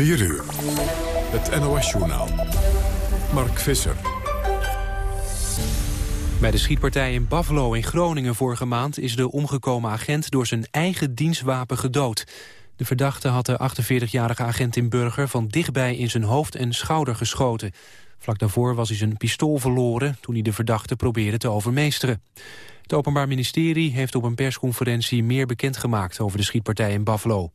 4 uur. Het NOS-journaal. Mark Visser. Bij de schietpartij in Buffalo in Groningen vorige maand... is de omgekomen agent door zijn eigen dienstwapen gedood. De verdachte had de 48-jarige agent in Burger... van dichtbij in zijn hoofd en schouder geschoten. Vlak daarvoor was hij zijn pistool verloren... toen hij de verdachte probeerde te overmeesteren. Het Openbaar Ministerie heeft op een persconferentie meer bekendgemaakt over de schietpartij in Buffalo.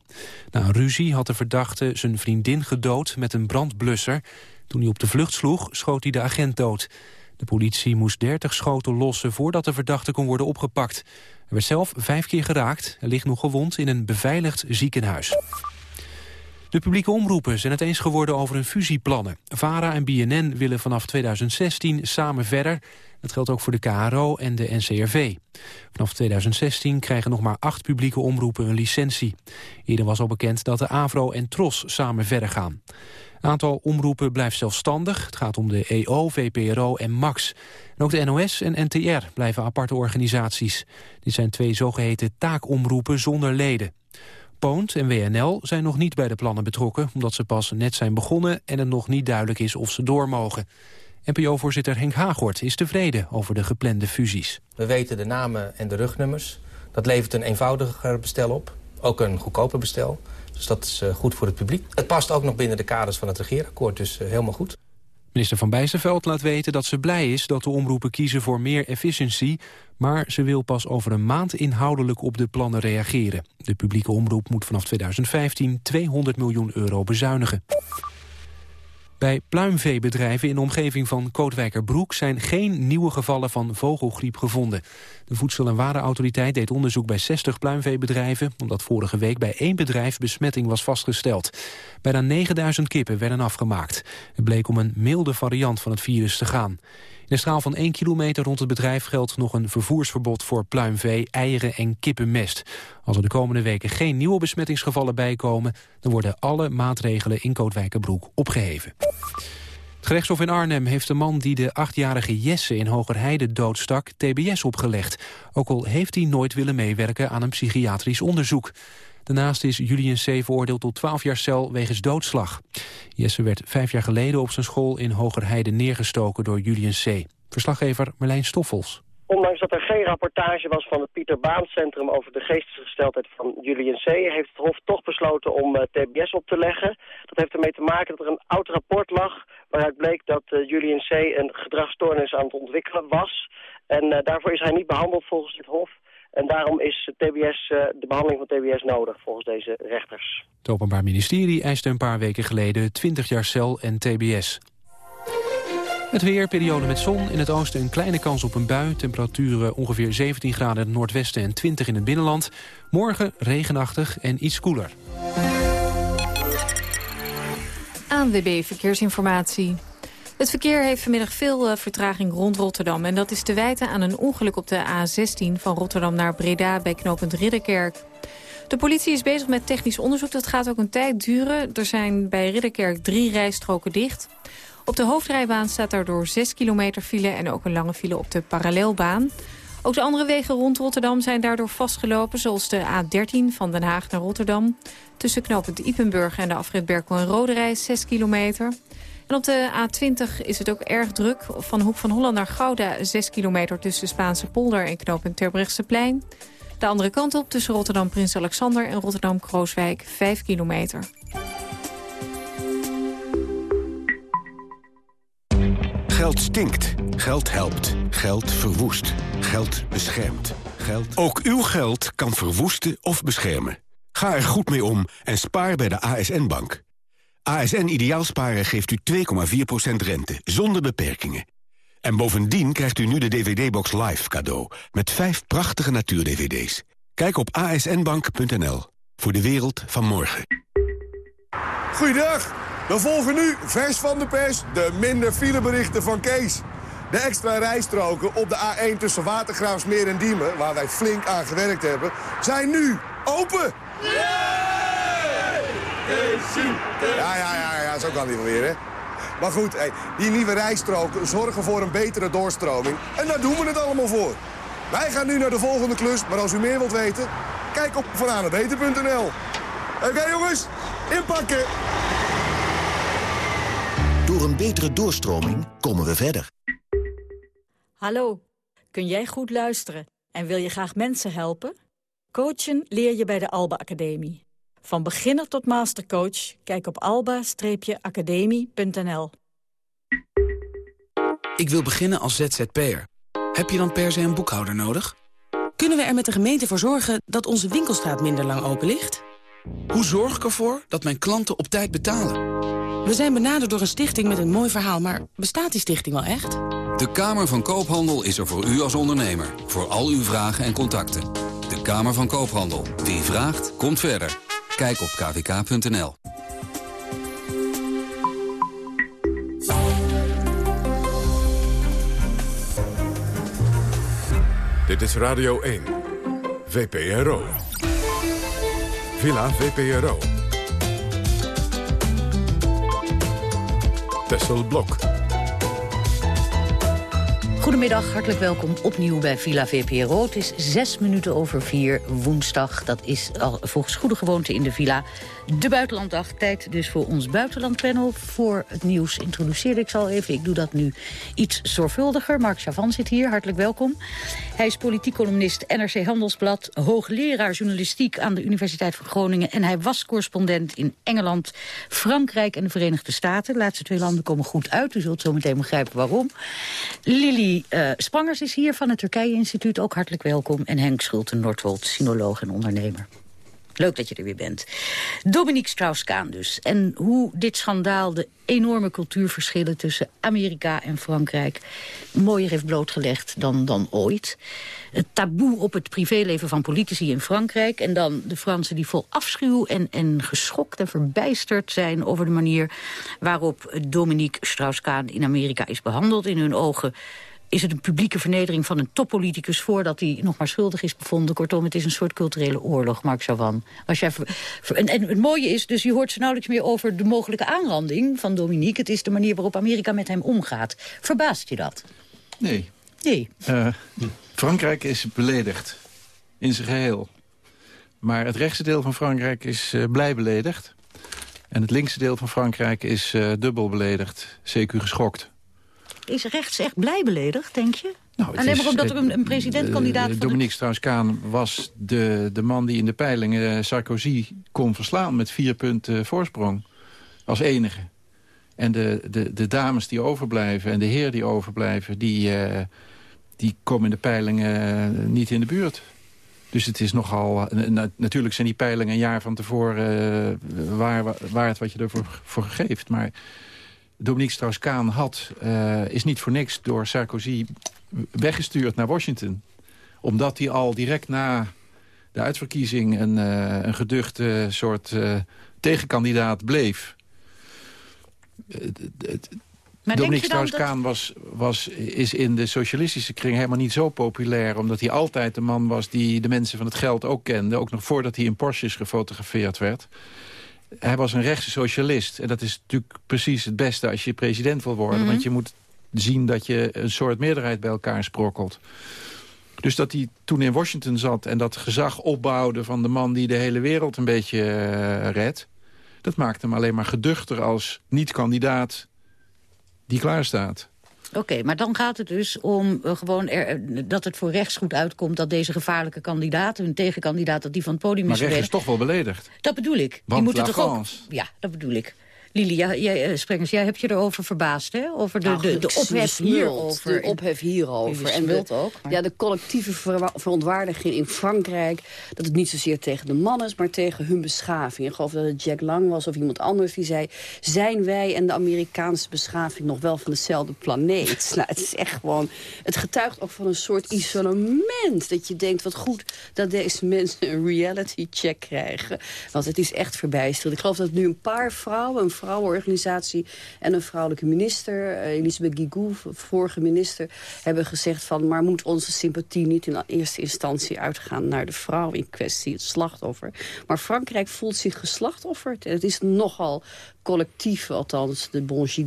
Na een ruzie had de verdachte zijn vriendin gedood met een brandblusser. Toen hij op de vlucht sloeg, schoot hij de agent dood. De politie moest 30 schoten lossen voordat de verdachte kon worden opgepakt. Hij werd zelf vijf keer geraakt en ligt nog gewond in een beveiligd ziekenhuis. De publieke omroepen zijn het eens geworden over hun fusieplannen. VARA en BNN willen vanaf 2016 samen verder. Dat geldt ook voor de KRO en de NCRV. Vanaf 2016 krijgen nog maar acht publieke omroepen een licentie. Eerder was al bekend dat de AVRO en TROS samen verder gaan. Een aantal omroepen blijft zelfstandig. Het gaat om de EO, VPRO en MAX. En ook de NOS en NTR blijven aparte organisaties. Dit zijn twee zogeheten taakomroepen zonder leden. Poont en WNL zijn nog niet bij de plannen betrokken... omdat ze pas net zijn begonnen en het nog niet duidelijk is of ze door mogen. NPO-voorzitter Henk Hagort is tevreden over de geplande fusies. We weten de namen en de rugnummers. Dat levert een eenvoudiger bestel op. Ook een goedkoper bestel. Dus dat is eh, goed voor het publiek. Het past ook nog binnen de kaders van het regeerakkoord, dus eh, helemaal goed. Minister Van Bijsterveld laat weten dat ze blij is dat de omroepen kiezen voor meer efficiëntie, maar ze wil pas over een maand inhoudelijk op de plannen reageren. De publieke omroep moet vanaf 2015 200 miljoen euro bezuinigen. Bij pluimveebedrijven in de omgeving van Kootwijkerbroek zijn geen nieuwe gevallen van vogelgriep gevonden. De Voedsel- en Warenautoriteit deed onderzoek bij 60 pluimveebedrijven, omdat vorige week bij één bedrijf besmetting was vastgesteld. Bijna 9000 kippen werden afgemaakt. Het bleek om een milde variant van het virus te gaan. In een straal van 1 kilometer rond het bedrijf geldt nog een vervoersverbod voor pluimvee, eieren en kippenmest. Als er de komende weken geen nieuwe besmettingsgevallen bijkomen, dan worden alle maatregelen in Kootwijkerbroek opgeheven. Het gerechtshof in Arnhem heeft de man die de achtjarige Jesse in Hogerheide doodstak TBS opgelegd. Ook al heeft hij nooit willen meewerken aan een psychiatrisch onderzoek. Daarnaast is Julian C. veroordeeld tot 12 jaar cel wegens doodslag. Jesse werd vijf jaar geleden op zijn school in Hogerheide neergestoken door Julian C. Verslaggever Marlijn Stoffels. Ondanks dat er geen rapportage was van het Pieter Baan Centrum over de geestesgesteldheid van Julian C., heeft het Hof toch besloten om uh, TBS op te leggen. Dat heeft ermee te maken dat er een oud rapport lag waaruit bleek dat uh, Julian C. een gedragsstoornis aan het ontwikkelen was. En uh, daarvoor is hij niet behandeld volgens het Hof. En daarom is TBS, uh, de behandeling van TBS nodig volgens deze rechters. Het Openbaar Ministerie eiste een paar weken geleden 20 jaar cel en TBS. Het weer, periode met zon. In het oosten een kleine kans op een bui. Temperaturen ongeveer 17 graden in het noordwesten en 20 in het binnenland. Morgen regenachtig en iets koeler. ANWB Verkeersinformatie. Het verkeer heeft vanmiddag veel uh, vertraging rond Rotterdam. En dat is te wijten aan een ongeluk op de A16 van Rotterdam naar Breda bij knooppunt Ridderkerk. De politie is bezig met technisch onderzoek. Dat gaat ook een tijd duren. Er zijn bij Ridderkerk drie rijstroken dicht. Op de hoofdrijbaan staat daardoor 6 kilometer file en ook een lange file op de parallelbaan. Ook de andere wegen rond Rotterdam zijn daardoor vastgelopen... zoals de A13 van Den Haag naar Rotterdam. Tussen knooppunt Ipenburg en de afrit Berkel en Roderij 6 kilometer. En op de A20 is het ook erg druk. Van Hoek van Holland naar Gouda 6 kilometer tussen de Spaanse polder en knooppunt Terbrechtseplein. De andere kant op tussen Rotterdam Prins Alexander en Rotterdam Krooswijk 5 kilometer. Geld stinkt. Geld helpt. Geld verwoest. Geld beschermt. Geld... Ook uw geld kan verwoesten of beschermen. Ga er goed mee om en spaar bij de ASN-bank. ASN Ideaalsparen geeft u 2,4% rente, zonder beperkingen. En bovendien krijgt u nu de DVD-box Live cadeau... met vijf prachtige natuur-DVD's. Kijk op asnbank.nl voor de wereld van morgen. Goeiedag, we volgen nu, vers van de pers, de minder fileberichten van Kees. De extra rijstroken op de A1 tussen Watergraafsmeer en Diemen... waar wij flink aan gewerkt hebben, zijn nu open! Ja, ja, ja, ja, zo kan die wel weer, hè. Maar goed, hey, die nieuwe rijstroken zorgen voor een betere doorstroming. En daar doen we het allemaal voor. Wij gaan nu naar de volgende klus, maar als u meer wilt weten... kijk op vananebeter.nl. Oké, jongens, inpakken! een betere doorstroming komen we verder. Hallo, kun jij goed luisteren en wil je graag mensen helpen? Coachen leer je bij de Alba Academie. Van beginner tot mastercoach, kijk op alba-academie.nl. Ik wil beginnen als ZZP'er. Heb je dan per se een boekhouder nodig? Kunnen we er met de gemeente voor zorgen dat onze winkelstraat minder lang open ligt? Hoe zorg ik ervoor dat mijn klanten op tijd betalen? We zijn benaderd door een stichting met een mooi verhaal, maar bestaat die stichting wel echt? De Kamer van Koophandel is er voor u als ondernemer. Voor al uw vragen en contacten. De Kamer van Koophandel. Wie vraagt, komt verder. Kijk op kvk.nl. Dit is Radio 1. VPRO. Villa VPRO. Tessel Blok. Goedemiddag, hartelijk welkom opnieuw bij Villa VPRO. Het is zes minuten over vier woensdag. Dat is al volgens goede gewoonte in de Villa de buitenlanddag. Tijd dus voor ons buitenlandpanel. Voor het nieuws introduceerde ik zal even. Ik doe dat nu iets zorgvuldiger. Mark Chavan zit hier, hartelijk welkom. Hij is politiek columnist NRC Handelsblad... hoogleraar journalistiek aan de Universiteit van Groningen... en hij was correspondent in Engeland, Frankrijk en de Verenigde Staten. De laatste twee landen komen goed uit. U zult zo meteen begrijpen waarom. Lili uh, Sprangers is hier van het Turkije-instituut. Ook hartelijk welkom. En Henk Schulte-Nordwold, sinoloog en ondernemer. Leuk dat je er weer bent. Dominique Strauss-Kaan dus. En hoe dit schandaal de enorme cultuurverschillen tussen Amerika en Frankrijk mooier heeft blootgelegd dan, dan ooit. Het taboe op het privéleven van politici in Frankrijk. En dan de Fransen die vol afschuw en, en geschokt en verbijsterd zijn over de manier waarop Dominique Strauss-Kaan in Amerika is behandeld. In hun ogen is het een publieke vernedering van een toppoliticus... voordat hij nog maar schuldig is bevonden. Kortom, het is een soort culturele oorlog, Mark Chavan. Als jij en, en het mooie is, dus je hoort ze nauwelijks meer over de mogelijke aanranding van Dominique. Het is de manier waarop Amerika met hem omgaat. Verbaast je dat? Nee. Nee. Uh, Frankrijk is beledigd. In zijn geheel. Maar het rechtse deel van Frankrijk is uh, blij beledigd. En het linkse deel van Frankrijk is uh, dubbel beledigd. CQ geschokt. Is rechts echt blij beledigd, denk je? Nou, Alleen maar omdat er een, een presidentkandidaat... Uh, Dominique Strauss-Kaan was de, de man die in de peilingen Sarkozy kon verslaan... met vier punten voorsprong, als enige. En de, de, de dames die overblijven en de heren die overblijven... die, uh, die komen in de peilingen niet in de buurt. Dus het is nogal... Na, natuurlijk zijn die peilingen een jaar van tevoren uh, waar, waard wat je ervoor voor geeft. Maar Dominique Strauss-Kaan had, uh, is niet voor niks door Sarkozy weggestuurd naar Washington. Omdat hij al direct na de uitverkiezing een, uh, een geduchte soort uh, tegenkandidaat bleef. Maar Dominique Strauss-Kaan was, was, is in de socialistische kring helemaal niet zo populair... omdat hij altijd de man was die de mensen van het geld ook kende. Ook nog voordat hij in Porsches gefotografeerd werd hij was een rechtse socialist. En dat is natuurlijk precies het beste als je president wil worden. Mhm. Want je moet zien dat je een soort meerderheid bij elkaar sprokkelt. Dus dat hij toen in Washington zat en dat gezag opbouwde... van de man die de hele wereld een beetje uh, redt... dat maakte hem alleen maar geduchter als niet-kandidaat die klaar Oké, maar dan gaat het dus om uh, gewoon er, dat het voor rechts goed uitkomt... dat deze gevaarlijke kandidaat, hun tegenkandidaat, dat die van het podium maar is rechts gereden. is toch wel beledigd. Dat bedoel ik. Want die moeten toch ook. Ja, dat bedoel ik. Lili, jij, jij, uh, Sprengers, jij hebt je erover verbaasd, hè? Over de, Nou, de, de ik ophef hierover. De ophef hierover. En de, ook, maar- ja, de collectieve ver- verontwaardiging in Frankrijk... dat het niet zozeer tegen de man is, maar tegen hun beschaving. Ik geloof dat het Jack Lang was of iemand anders die zei... zijn wij en de Amerikaanse beschaving nog wel van dezelfde planeet? nou, het is echt gewoon... Het getuigt ook van een soort isolement. Dat je denkt, wat goed dat deze mensen een reality check krijgen. Want het is echt verbijsterend. Ik geloof dat nu een paar vrouwen, een vrouwenorganisatie... en een vrouwelijke minister, eh, Elisabeth Guigou, vorige minister... hebben gezegd van, maar moet onze sympathie niet in eerste instantie uitgaan... naar de vrouw in kwestie, het slachtoffer. Maar Frankrijk voelt zich geslachtofferd. Het is nogal collectief, althans de bon chic,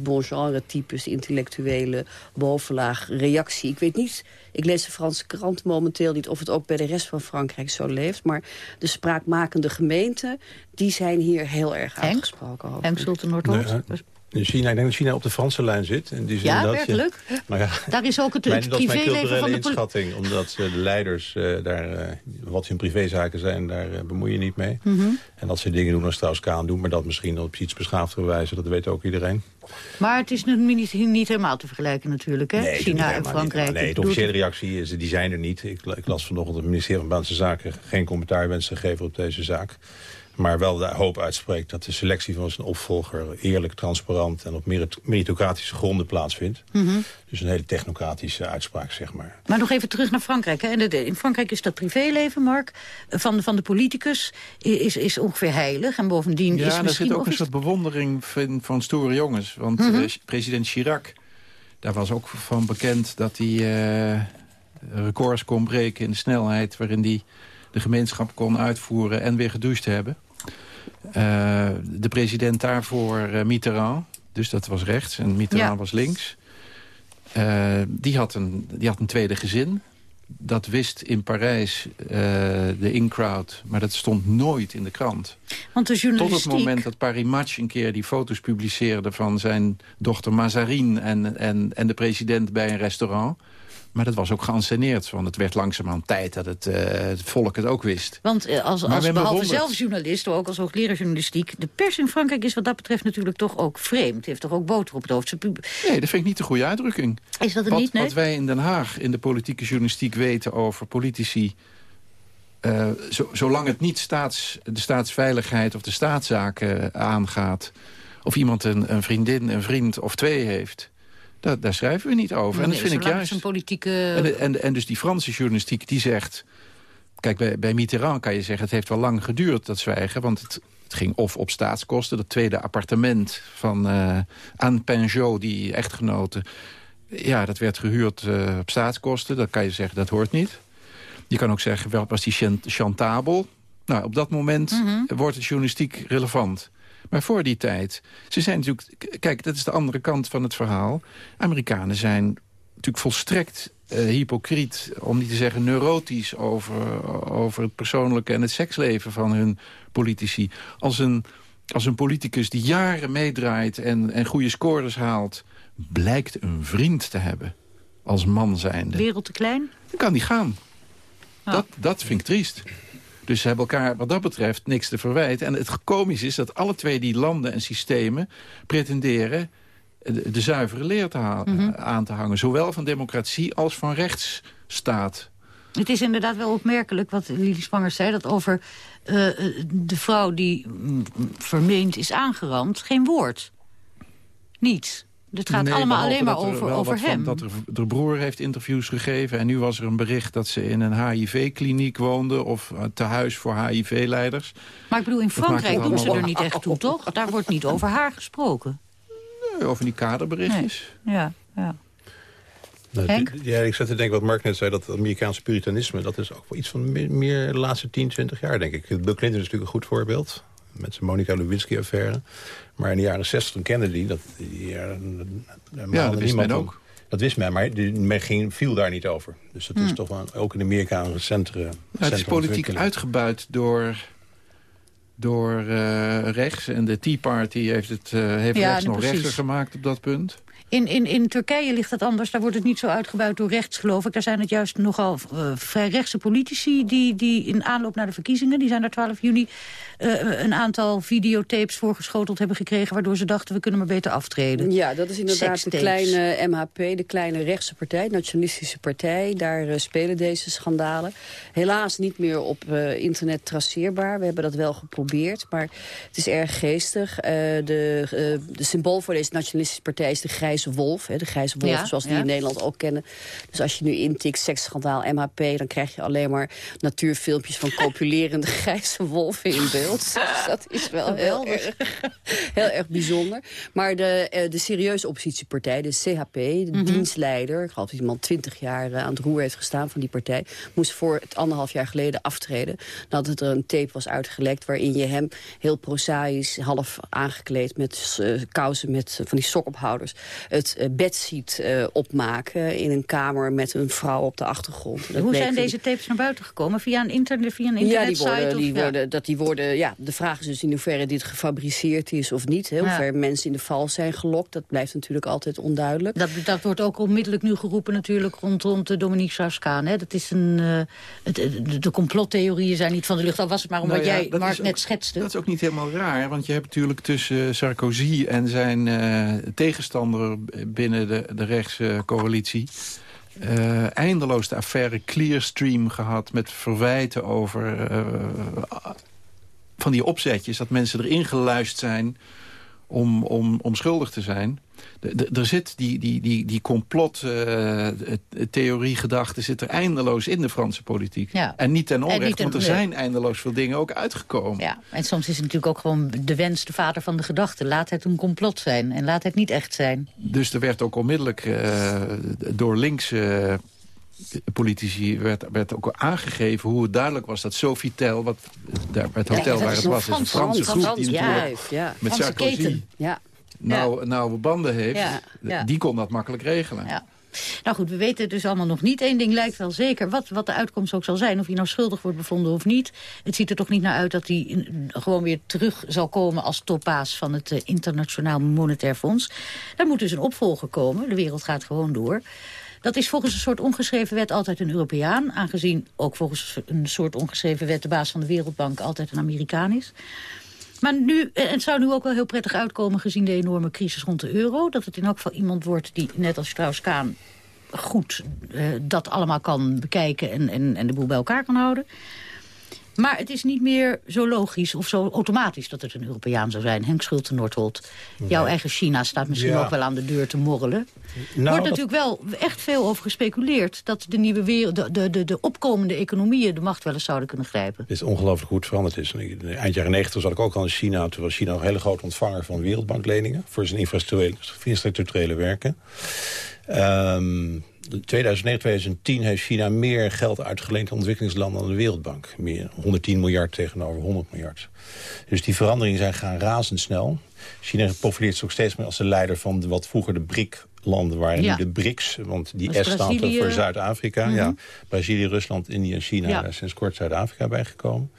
types... intellectuele bovenlaag reactie. Ik weet niet, ik lees de Franse krant momenteel niet... of het ook bij de rest van Frankrijk zo leeft. Maar de spraakmakende gemeenten die zijn hier heel erg uitgesproken. Henk Sultan Noordhoofd. In China, ik denk dat China op de Franse lijn zit. In die ja, dat werkelijk? Nou ja, daar is ook het, mijn, het dat is mijn culturele van de inschatting. Omdat uh, de leiders, uh, daar, uh, wat hun privézaken zijn, daar bemoei je niet mee. Mm -hmm. En dat ze dingen doen als Strauss-Kaan doen. Maar dat misschien op iets beschaafdere wijze, dat weet ook iedereen. Maar het is niet, niet helemaal te vergelijken natuurlijk, hè? Nee, China en Frankrijk. Nee, de officiële reactie is, die zijn er niet. Ik, ik las vanochtend dat het ministerie van Buitenlandse Zaken geen commentaar wenst te geven op deze zaak maar wel de hoop uitspreekt dat de selectie van zijn opvolger... eerlijk, transparant en op meritocratische gronden plaatsvindt. Mm -hmm. Dus een hele technocratische uitspraak, zeg maar. Maar nog even terug naar Frankrijk. Hè. In Frankrijk is dat privéleven, Mark, van, van de politicus is, is ongeveer heilig. En bovendien ja, is er misschien... zit ook een soort bewondering van, van stoere jongens. Want Mhm. uh, president Chirac, daar was ook van bekend... dat hij uh, records kon breken in de snelheid... waarin hij de gemeenschap kon uitvoeren en weer gedoucht hebben. Uh, de president daarvoor uh, Mitterrand, dus dat was rechts en Mitterrand Ja. was links. Uh, die, had een, die had een tweede gezin. Dat wist in Parijs uh, de in-crowd, maar dat stond nooit in de krant. Want de Tot het moment dat Paris Match een keer die foto's publiceerde... van zijn dochter Mazarine en, en, en de president bij een restaurant... Maar dat was ook geanceneerd, want het werd langzamerhand tijd dat het, uh, het volk het ook wist. Want uh, als, als behalve bewondert. zelf journalist, ook als hoogleraar journalistiek... de pers in Frankrijk is wat dat betreft natuurlijk toch ook vreemd. Heeft toch ook boter op het hoofd. Nee, dat vind ik niet de goede uitdrukking. Is dat er wat, niet, nee? wat wij in Den Haag in de politieke journalistiek weten over politici... Uh, zo, zolang het niet staats, de staatsveiligheid of de staatszaken aangaat... of iemand een, een vriendin, een vriend of twee heeft... Daar, daar schrijven we niet over. en dat vind ik juist. een politieke... En, en, en dus die Franse journalistiek die zegt... Kijk, bij, bij Mitterrand kan je zeggen... het heeft wel lang geduurd, dat zwijgen. Want het, het ging of op staatskosten. Dat tweede appartement van uh, Anne die echtgenote... ja, dat werd gehuurd uh, op staatskosten. Dat kan je zeggen, dat hoort niet. Je kan ook zeggen, wel was die chant chantabel? Nou, op dat moment Mhm. mm -hmm. wordt het journalistiek relevant. Maar voor die tijd, ze zijn natuurlijk... Kijk, dat is de andere kant van het verhaal. Amerikanen zijn natuurlijk volstrekt uh, hypocriet... om niet te zeggen neurotisch over, over het persoonlijke en het seksleven van hun politici. Als een, als een politicus die jaren meedraait en, en goede scores haalt... blijkt een vriend te hebben als man zijnde. Wereld te klein? Dan kan die gaan. Oh. Dat, dat vind ik triest. Dus ze hebben elkaar wat dat betreft niks te verwijten. En het komisch is dat alle twee die landen en systemen pretenderen de, de zuivere leer te halen, Mhm. mm -hmm. aan te hangen. Zowel van democratie als van rechtsstaat. Het is inderdaad wel opmerkelijk wat Lili Spangers zei... dat over uh, de vrouw die mm, vermeend is aangerand geen woord. Niets. Het gaat nee, allemaal alleen maar er over, wel over wat hem. Van, dat er, de broer heeft interviews gegeven. En nu was er een bericht dat ze in een HIV-kliniek woonde... of uh, te huis voor HIV-leiders. Maar ik bedoel, in Frankrijk doen ze er niet echt toe, toch? Daar wordt niet over haar gesproken. Nee, over die kaderberichtjes. Nee. Ja, ja. Nou, ja, ik zat te denken wat Mark net zei, dat het Amerikaanse puritanisme... dat is ook wel iets van meer, meer de laatste 10, 20 jaar, denk ik. Bill Clinton is natuurlijk een goed voorbeeld met zijn Monica Lewinsky-affaire. Maar in de jaren 60 toen Kennedy, dat, die jaren, ja, dat wist men ook. Om, dat wist men, maar die, men ging, viel daar niet over. Dus dat Hmm. is toch wel ook in Amerika een recentere... Nou, het is politiek uitgebuit door, door uh, rechts. En de Tea Party heeft het uh, heeft ja, rechts nog precies. rechter gemaakt op dat punt. In, in, in Turkije ligt het anders. Daar wordt het niet zo uitgebuit door rechts, geloof ik. Daar zijn het juist nogal uh, vrij rechtse politici... Die, die in aanloop naar de verkiezingen... die zijn er 12 juni uh, een aantal videotapes voorgeschoteld hebben gekregen... waardoor ze dachten, we kunnen maar beter aftreden. Ja, dat is inderdaad de kleine MHP, de kleine rechtse partij... de nationalistische partij. Daar uh, spelen deze schandalen. Helaas niet meer op internet traceerbaar. We hebben dat wel geprobeerd, maar het is erg geestig. de, de symbool voor deze nationalistische partij is de grijze wolf. Hè, de grijze wolf, Ja, zoals die ja. in Nederland ook kennen. Dus als je nu intikt seksschandaal MHP... dan krijg je alleen maar natuurfilmpjes van copulerende grijze wolven in beeld. Dus dat is wel heel erg, heel erg bijzonder. Maar de, de serieuze oppositiepartij, de CHP, de mhm. dienstleider... ik geloof dat iemand twintig jaar aan het roer heeft gestaan van die partij... moest voor het anderhalf jaar geleden aftreden. Nadat er een tape was uitgelekt waarin je hem heel prozaïs... half aangekleed met kousen met van die sokophouders... het bed ziet opmaken in een kamer met een vrouw op de achtergrond. Hoe zijn deze tapes naar buiten gekomen? Via een, internet, via een internetsite? Ja, die worden, die worden, dat die worden, ja, de vraag is dus in hoeverre dit gefabriceerd is of niet. Hoe ver mensen in de val zijn gelokt, dat blijft natuurlijk altijd onduidelijk. Dat, dat wordt ook onmiddellijk nu geroepen natuurlijk rondom de Dominique Strauss-Kaan. Dat is een, uh, de, de complottheorieën zijn niet van de lucht. Al was het maar omdat nou jij, Mark, net schetste. Dat is ook niet helemaal raar, want je hebt natuurlijk tussen Sarkozy en zijn uh, tegenstander binnen de, de rechtscoalitie... Uh, eindeloos de affaire Clearstream gehad... met verwijten over uh, van die opzetjes... dat mensen erin geluisterd zijn om, om, om schuldig te zijn er zit die, die, die, die complottheorie-gedachte zit er eindeloos in de Franse politiek. Ja. En niet ten onrechte, want er zijn eindeloos veel dingen ook uitgekomen. Ja, en soms is het natuurlijk ook gewoon de wens, de vader van de gedachte. Laat het een complot zijn en laat het niet echt zijn. Dus er werd ook onmiddellijk uh, door linkse politici werd, werd ook aangegeven hoe het duidelijk was dat Sofitel, wat daar, het hotel waar het was, is een Franse groep die natuurlijk ja, met Sarkozy ja nauw, nauwe banden heeft... die kon dat makkelijk regelen. Ja. Nou goed, we weten dus allemaal nog niet. Eén ding lijkt wel zeker, wat, wat de uitkomst ook zal zijn... of hij nou schuldig wordt bevonden of niet. Het ziet er toch niet naar uit dat hij gewoon weer terug zal komen... als toppaas van het uh, Internationaal Monetair Fonds. Daar moet dus een opvolger komen. De wereld gaat gewoon door. Dat is volgens een soort ongeschreven wet altijd een Europeaan. Aangezien ook volgens een soort ongeschreven wet... de baas van de Wereldbank altijd een Amerikaan is. Maar nu, eh, het zou nu ook wel heel prettig uitkomen gezien de enorme crisis rond de euro. Dat het in elk geval iemand wordt die, net als Strauss-Kaan, goed uh, dat allemaal kan bekijken en, en, en de boel bij elkaar kan houden. Maar het is niet meer zo logisch of zo automatisch dat het een Europeaan zou zijn. Henk Schulte-Noordholt, jouw eigen China staat misschien ook wel aan de deur te morrelen. Er nou, wordt natuurlijk wel echt veel over gespeculeerd... dat de nieuwe wereld, de, de, de, opkomende economieën de macht wel eens zouden kunnen grijpen. Het is ongelooflijk goed veranderd is. Eind jaren 90 zat ik ook al in China. Toen was China een hele grote ontvanger van wereldbankleningen... voor zijn infrastructurele, werken. Um, 2009, 2010 heeft China meer geld uitgeleend aan ontwikkelingslanden dan de Wereldbank. Meer 110 miljard tegenover 100 miljard. Dus die veranderingen zijn gaan razendsnel. China profileert zich ook steeds meer als de leider van de, wat vroeger de BRIC-landen waren. Nu de BRICS, want die S staat voor Zuid-Afrika. Mhm. ja, Brazilië, Rusland, India en China. Daar is sinds kort Zuid-Afrika bijgekomen.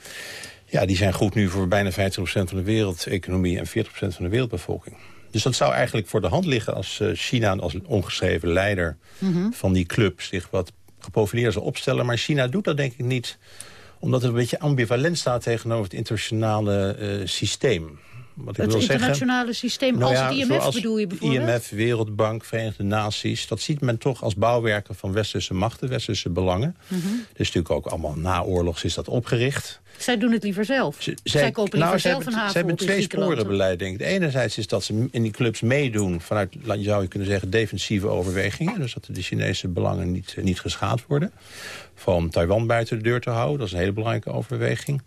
Ja, die zijn goed nu voor bijna 50% van de wereldeconomie en 40% van de wereldbevolking. Dus dat zou eigenlijk voor de hand liggen als uh, China als ongeschreven leider mhm. van die club zich wat geprofileerd zou opstellen. Maar China doet dat denk ik niet omdat het een beetje ambivalent staat tegenover het internationale uh, systeem. Wat ik het wil internationale systeem nou als het IMF bedoel je bijvoorbeeld? IMF, Wereldbank, Verenigde Naties. Dat ziet men toch als bouwwerken van westerse machten, westerse belangen. Mm -hmm. Dus natuurlijk ook allemaal naoorlogs is dat opgericht. Zij doen het liever zelf. zij, zij kopen liever nou, zelf een haven Ze hebben twee sporen beleid, denk ik. Enerzijds is dat ze in die clubs meedoen... vanuit, zou je kunnen zeggen, defensieve overwegingen. Dus dat de Chinese belangen niet, niet geschaad worden van Taiwan buiten de deur te houden. Dat is een hele belangrijke overweging.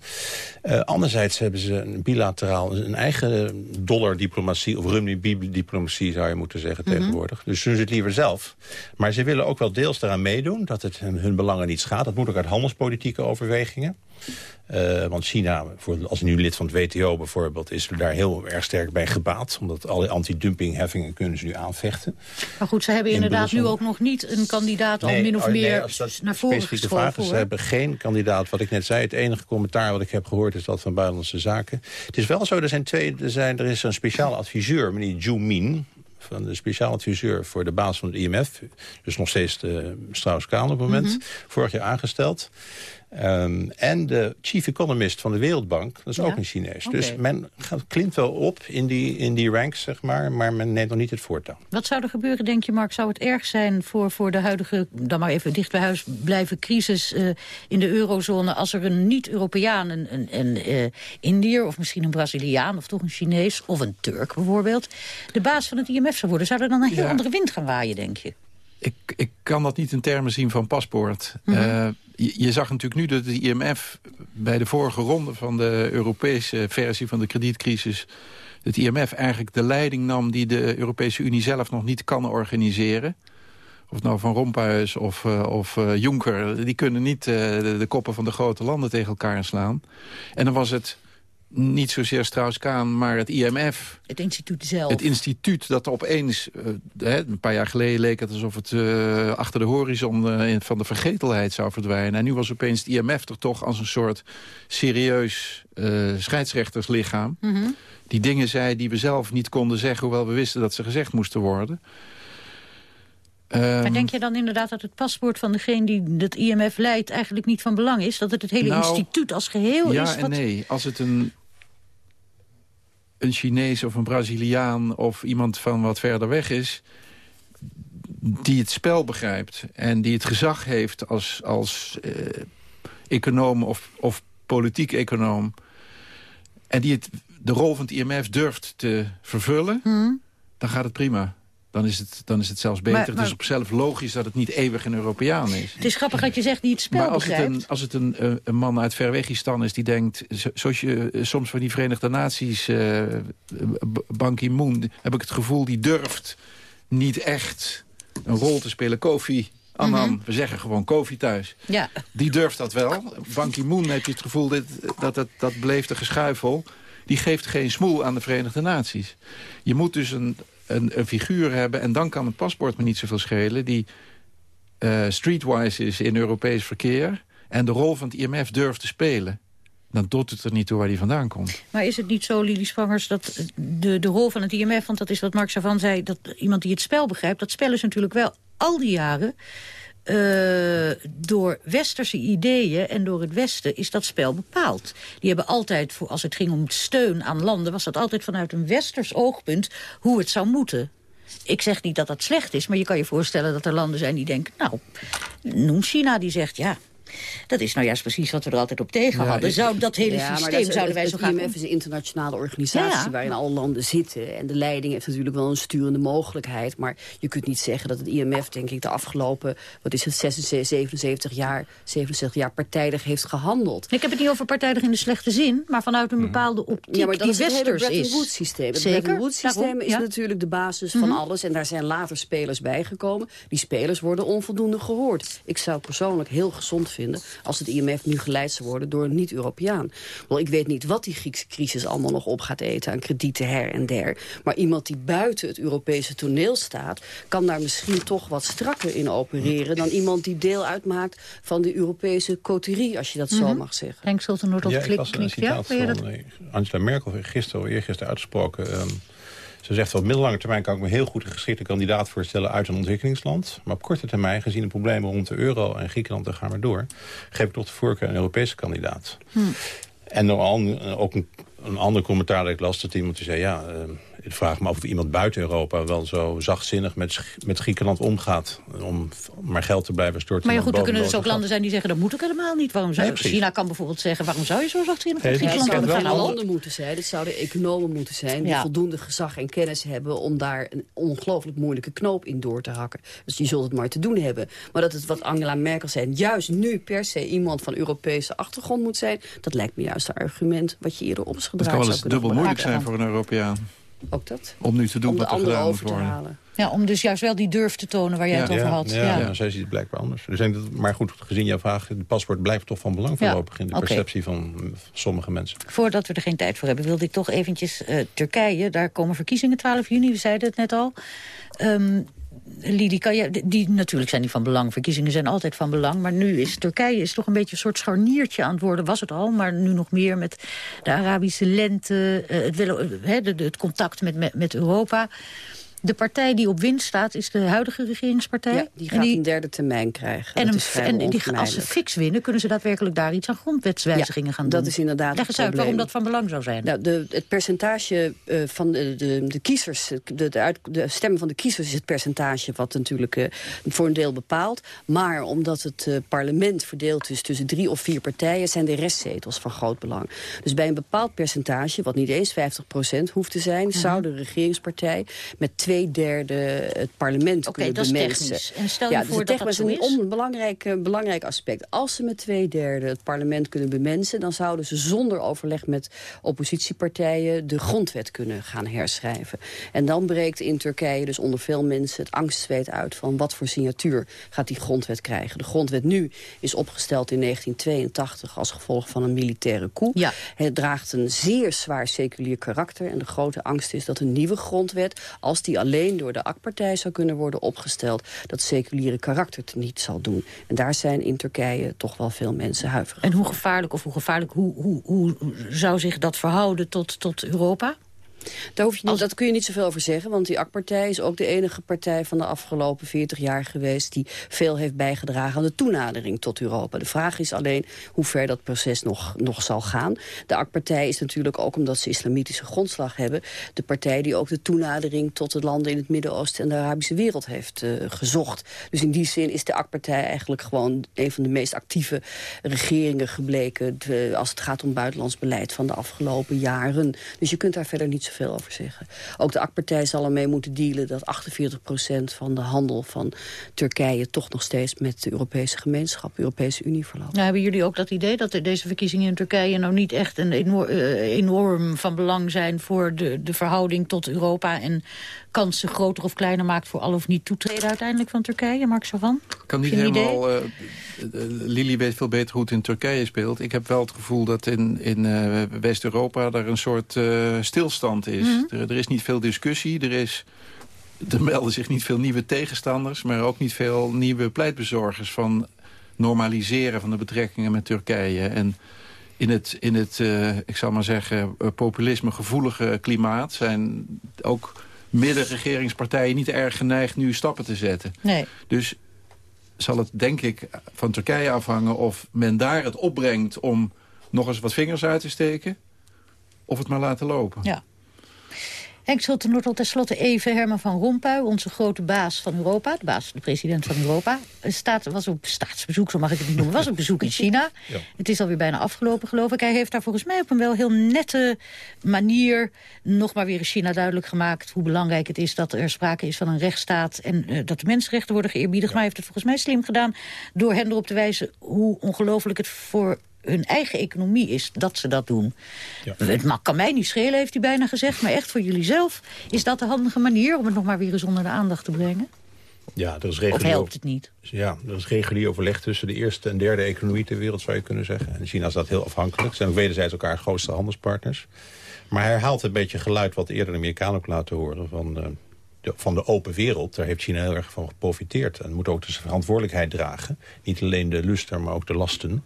Uh, anderzijds hebben ze een bilateraal, een eigen dollar-diplomatie... of rumbi-diplomatie zou je moeten zeggen mhm. tegenwoordig. Dus ze doen ze het liever zelf. Maar ze willen ook wel deels daaraan meedoen... dat het hun belangen niet schaadt. Dat moet ook uit handelspolitieke overwegingen. Uh, want China, voor, als nu lid van het WTO bijvoorbeeld... is er daar heel erg sterk bij gebaat. Omdat alle anti-dumpingheffingen kunnen ze nu aanvechten. Maar goed, ze hebben inderdaad nu ook nog niet een kandidaat... al min of oh, meer naar voren geschoven. Ze hebben geen kandidaat, wat ik net zei. Het enige commentaar wat ik heb gehoord is dat van Buitenlandse Zaken. Het is wel zo, er, zijn twee, er, zijn, er is een speciaal adviseur, meneer Zhu Min van de speciaal adviseur voor de baas van het IMF. Dus nog steeds de Strauss-Kaan op het moment. Mhm. Vorig jaar aangesteld. Um, en de chief economist van de Wereldbank, dat is ook een Chinees. Dus men gaat, klimt wel op in die, in die ranks, zeg maar, maar men neemt nog niet het voortouw. Wat zou er gebeuren, denk je, Mark? Zou het erg zijn voor, voor de huidige, dan maar even dicht bij huis blijven, crisis uh, in de eurozone... als er een niet-Europeaan, een, een, een uh, Indiër of misschien een Braziliaan... of toch een Chinees of een Turk bijvoorbeeld, de baas van het IMF zou worden? Zou er dan een heel andere wind gaan waaien, denk je? Ik, ik kan dat niet in termen zien van paspoort. Mm -hmm. uh, je, zag natuurlijk nu dat de IMF bij de vorige ronde van de Europese versie van de kredietcrisis het IMF eigenlijk de leiding nam... die de Europese Unie zelf nog niet kan organiseren. Of nou Van Rompuy of, uh, of uh, Juncker... die kunnen niet uh, de, de, koppen van de grote landen tegen elkaar slaan. En dan was het niet zozeer Strauss-Kaan, maar het IMF. Het instituut zelf. Het instituut dat opeens, uh, een paar jaar geleden leek het alsof het uh, achter de horizon uh, van de vergetelheid zou verdwijnen. En nu was opeens het IMF er toch als een soort serieus scheidsrechterslichaam. Mm -hmm. Die dingen zei die we zelf niet konden zeggen, hoewel we wisten dat ze gezegd moesten worden. Maar denk je dan inderdaad dat het paspoort van degene die het IMF leidt... eigenlijk niet van belang is? Dat het het hele nou, instituut als geheel ja is? Ja en nee. Als het een, een Chinees of een Braziliaan of iemand van wat verder weg is... die het spel begrijpt en die het gezag heeft als, als eh, econoom of, of politiek econoom... en die het, de rol van het IMF durft te vervullen... Hmm. dan gaat het prima dan is het, dan is het zelfs beter. Maar, maar, het is op zelf logisch dat het niet eeuwig een Europeaan is. Het is grappig dat je zegt die het spel maar als begrijpt. Het een, als het een, een man uit Verwegistan is die denkt... zoals je soms van die Verenigde Naties... Uh, Ban Ki-moon, heb ik het gevoel... die durft niet echt een rol te spelen. Kofi Annan, mm -hmm. we zeggen gewoon Kofi thuis. Ja. Die durft dat wel. Ban Ki-moon heb je het gevoel dit, dat, dat dat bleef de geschuifel. Die geeft geen smoel aan de Verenigde Naties. Je moet dus een, een, een, figuur hebben... en dan kan het paspoort me niet zoveel schelen... die uh, streetwise is in Europees verkeer... en de rol van het IMF durft te spelen. Dan doet het er niet toe waar die vandaan komt. Maar is het niet zo, Lili Spangers, dat de, de rol van het IMF... want dat is wat Mark Savan zei, dat iemand die het spel begrijpt... dat spel is natuurlijk wel al die jaren... Uh, door westerse ideeën en door het Westen is dat spel bepaald. Die hebben altijd, voor, als het ging om steun aan landen... was dat altijd vanuit een westers oogpunt hoe het zou moeten. Ik zeg niet dat dat slecht is, maar je kan je voorstellen dat er landen zijn die denken... nou, noem China, die zegt ja... Dat is nou juist precies wat we er altijd op tegen hadden. Zou dat hele ja, systeem dat, zouden wij zo het gaan... IMF is een internationale organisatie Ja. waarin alle landen zitten. En de leiding heeft natuurlijk wel een sturende mogelijkheid. Maar je kunt niet zeggen dat het IMF, denk ik, de afgelopen... wat is het, 76, 77 jaar, 77 jaar partijdig heeft gehandeld. Ik heb het niet over partijdig in de slechte zin... maar vanuit een bepaalde optiek Ja, maar dat die is het hele Bretton. Woods systeem. Het Bretton Woods systeem daarom, is ja. natuurlijk de basis Mhm. van alles. En daar zijn later spelers bijgekomen. Die spelers worden onvoldoende gehoord. Ik zou het persoonlijk heel gezond vinden als het IMF nu geleid zou worden door een niet-Europeaan. Wel, ik weet niet wat die Griekse crisis allemaal nog op gaat eten aan kredieten her en der. Maar iemand die buiten het Europese toneel staat, kan daar misschien toch wat strakker in opereren dan iemand die deel uitmaakt van de Europese coterie, als je dat zo Mhm. mag zeggen. Henk Schultenoord Ja, op ik las een knikt. Ja, citaat dat? van eh, Angela Merkel gisteren of eergisteren uitgesproken. ehm, ze zegt, op middellange termijn kan ik me heel goed een geschikte kandidaat voorstellen uit een ontwikkelingsland. Maar op korte termijn, gezien de problemen rond de euro en Griekenland, dan gaan we door. Geef ik toch de voorkeur aan een Europese kandidaat. En nog al- ook een, een ander commentaar dat ik las, dat iemand die zei... ja, eh, ik vraag me af of iemand buiten Europa wel zo zachtzinnig met, met Griekenland omgaat... om maar geld te blijven storten. Maar ja, goed, er kunnen dus ook landen zijn die zeggen... dat moet ook helemaal niet. Waarom zou Nee. China kan bijvoorbeeld zeggen... waarom zou je zo zachtzinnig met dat Het Griekenland zouden wel geen omgaan? landen moeten zijn. Het zouden economen moeten zijn die Ja. voldoende gezag en kennis hebben... om daar een ongelooflijk moeilijke knoop in door te hakken. Dus je zult het maar te doen hebben. Maar dat het wat Angela Merkel zei... juist nu per se iemand van Europese achtergrond moet zijn... dat lijkt me juist een argument wat je eerder Het opgedraaid kan wel zou eens kunnen dubbel moeilijk zijn voor een Europeaan. Ook dat. Om nu te doen Om de wat er gedaan over te worden. halen. Ja, om dus juist wel die durf te tonen waar jij het over had. Ja, ja. zij ziet het blijkbaar anders. Dus denk dat, maar goed, gezien jouw vraag... het paspoort blijft toch van belang Ja, voorlopig... in de perceptie van mm, sommige mensen. Voordat we er geen tijd voor hebben, wilde ik toch eventjes eh, Turkije. Daar komen verkiezingen 12 juni, we zeiden het net al. Ehm Lili, kan je, die, natuurlijk zijn die van belang. Verkiezingen zijn altijd van belang. Maar nu is Turkije is toch een beetje een soort scharniertje aan het worden. Was het al, maar nu nog meer met de Arabische lente. eh, het, eh, het contact met, met Europa. De partij die op winst staat is de huidige regeringspartij. Ja, die gaat een derde termijn krijgen. en, dat een, en die, als ze fix winnen, kunnen ze daadwerkelijk daar iets aan grondwetswijzigingen gaan doen. dat is inderdaad Leg eens uit waarom dat van belang zou zijn. Nou, de, het percentage eh, van de, de, de kiezers, de, de, uit- de stemmen van de kiezers is het percentage wat natuurlijk eh, voor een deel bepaalt. Maar omdat het eh, parlement verdeeld is tussen drie of vier partijen, zijn de restzetels van groot belang. Dus bij een bepaald percentage, wat niet eens 50% hoeft te zijn, zou de regeringspartij met twee twee derde het parlement Oké, kunnen dat is bemensen. technisch. En stel je ja, voor dus dat technisch dat is zo een is? on- belangrijk, eh, belangrijk aspect. Als ze met twee derde het parlement kunnen bemensen... dan zouden ze zonder overleg met oppositiepartijen... de grondwet kunnen gaan herschrijven. En dan breekt in Turkije dus onder veel mensen het angstzweet uit... van wat voor signatuur gaat die grondwet krijgen. De grondwet nu is opgesteld in 1982 als gevolg van een militaire coup. Ja. Het draagt een zeer zwaar seculier karakter. En de grote angst is dat een nieuwe grondwet... als die alleen door de AK-partij zou kunnen worden opgesteld... dat seculiere karakter niet zal doen. En daar zijn in Turkije toch wel veel mensen huiverig. En hoe gevaarlijk of hoe gevaarlijk, hoe, hoe, hoe zou zich dat verhouden tot, tot Europa? Daar, hoef je niet, dat kun je niet zoveel over zeggen, want die AK-partij is ook de enige partij van de afgelopen 40 jaar geweest die veel heeft bijgedragen aan de toenadering tot Europa. De vraag is alleen hoe ver dat proces nog, nog zal gaan. De AK-partij is natuurlijk ook omdat ze islamitische grondslag hebben, de partij die ook de toenadering tot de landen in het Midden-Oosten en de Arabische wereld heeft eh, gezocht. Dus in die zin is de AK-partij eigenlijk gewoon een van de meest actieve regeringen gebleken de- als het gaat om buitenlands beleid van de afgelopen jaren. Dus je kunt daar verder niet zoveel over zeggen. Ook de AK-partij zal ermee moeten dealen dat 48% van de handel van Turkije toch nog steeds met de Europese gemeenschap, Europese Unie verloopt. Nou, hebben jullie ook dat idee dat deze verkiezingen in Turkije... nou niet echt een enorm, eh, enorm van belang zijn voor de, de verhouding tot Europa... en kansen groter of kleiner maakt voor al of niet toetreden uiteindelijk van Turkije? Mark van? Ik kan niet helemaal... eh, Lili weet veel beter hoe het in Turkije speelt. Ik heb wel het gevoel dat in, in eh, West-Europa... er een soort stilstand is. Mhm. er, er is niet veel discussie. Er, is, er melden zich niet veel nieuwe tegenstanders... maar ook niet veel nieuwe pleitbezorgers... van normaliseren van de betrekkingen met Turkije. En in het, in het ik zal maar zeggen, eh, populisme-gevoelige klimaat... zijn ook middenregeringspartijen niet erg geneigd nu stappen te zetten. Nee. Dus zal het denk ik van Turkije afhangen of men daar het opbrengt om nog eens wat vingers uit te steken. Of het maar laten lopen. Ja. Henk Schultenordel, tenslotte even Herman van Rompuy, onze grote baas van Europa, de baas, de president van Europa, staat, was op staatsbezoek, zo mag ik het niet noemen, was op bezoek in China. Ja. Het is alweer bijna afgelopen, geloof ik. Hij heeft daar volgens mij op een wel heel nette manier nog maar weer in China duidelijk gemaakt hoe belangrijk het is dat er sprake is van een rechtsstaat en eh, dat de mensenrechten worden geëerbiedigd. Maar hij heeft het volgens mij slim gedaan door hen erop te wijzen hoe ongelooflijk het voor hun eigen economie is dat ze dat doen. Het ma- kan mij niet schelen, heeft hij bijna gezegd. Maar echt voor jullie zelf is dat de handige manier... om het nog maar weer eens onder de aandacht te brengen? Ja, er is Of regulier, helpt het niet? ja, er is regulier overleg tussen de eerste en derde economie ter wereld, zou je kunnen zeggen. En China is dat heel afhankelijk. Ze zijn ook wederzijds elkaar grootste handelspartners. Maar hij herhaalt een beetje geluid wat eerder de Amerikanen ook laten horen... van, eh, de, van de open wereld. Daar heeft China heel erg van geprofiteerd. En moet ook de verantwoordelijkheid dragen. Niet alleen de lusten, maar ook de lasten.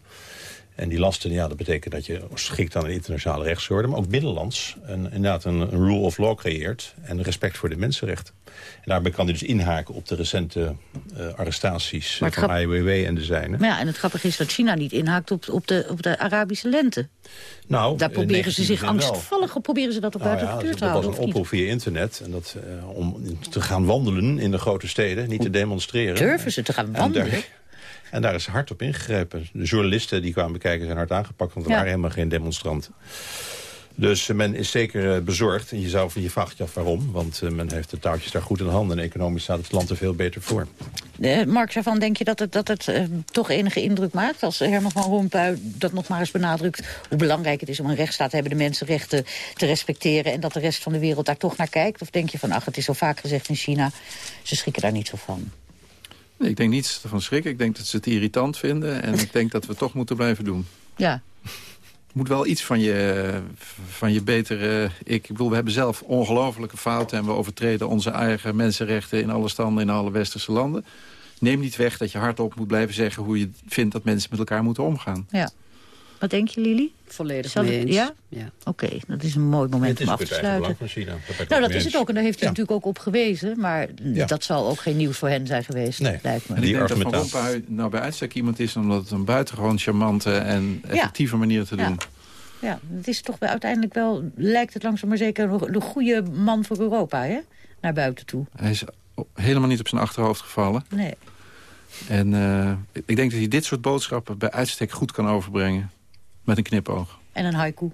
En die lasten, ja, dat betekent dat je schikt aan de internationale rechtsorde... maar ook binnenlands een, inderdaad een, een rule of law creëert... en respect voor de mensenrechten. En daarbij kan hij dus inhaken op de recente eh, arrestaties eh, van grap- IWW en de zijnen. Maar ja, en het grappige is dat China niet inhaakt op, op, de, op de Arabische lente. Nou, Daar in proberen ze zich 19 wel. angstvallig proberen ze dat op Nou buiten ja, de dat te was houden. een of niet? oproep via internet. En dat, eh, om te gaan wandelen in de grote steden, niet te demonstreren. Durven ze te gaan En wandelen? En daar is hard op ingegrepen. De journalisten die kwamen bekijken zijn hard aangepakt... want er Ja. waren helemaal geen demonstranten. Dus eh, men is zeker eh, bezorgd. En je, zou, je vraagt je af waarom. Want eh, men heeft de touwtjes daar goed in handen. En economisch staat het land er veel beter voor. Eh, Mark, daarvan denk je dat het, dat het eh, toch enige indruk maakt... als Herman van Rompuy dat nog maar eens benadrukt... hoe belangrijk het is om een rechtsstaat te hebben... de mensenrechten te respecteren... en dat de rest van de wereld daar toch naar kijkt? Of denk je van, ach, het is zo vaak gezegd in China... ze schrikken daar niet zo van? Nee, ik denk niet dat ze ervan schrikken. Ik denk dat ze het irritant vinden. En ik denk dat we het toch moeten blijven doen. Ja, moet wel iets van je, van je betere... Ik bedoel, we hebben zelf ongelofelijke fouten... en we overtreden onze eigen mensenrechten... in alle standen, in alle westerse landen. Neem niet weg dat je hardop moet blijven zeggen... hoe je vindt dat mensen met elkaar moeten omgaan. ja. Wat denk je, Lili? Volledig Zal mee het- eens. Ja? Ja. Oké, dat is een mooi moment Het is om af te sluiten. van China. Nou, dat is het ook. En daar heeft hij Ja. natuurlijk ook op gewezen. Maar Ja. dat zal ook geen nieuws voor hen zijn geweest, Nee. lijkt me. En ik denk dat Van. Rompuy nou bij uitstek iemand is... omdat het een buitengewoon charmante en effectieve manier te doen. Ja, het is toch wel uiteindelijk wel, lijkt het langzaam maar zeker... de goede man voor Europa, hè? Naar buiten toe. Hij is helemaal niet op zijn achterhoofd gevallen. Nee. En eh, ik denk dat hij dit soort boodschappen bij uitstek goed kan overbrengen. Met een knipoog. En een haiku.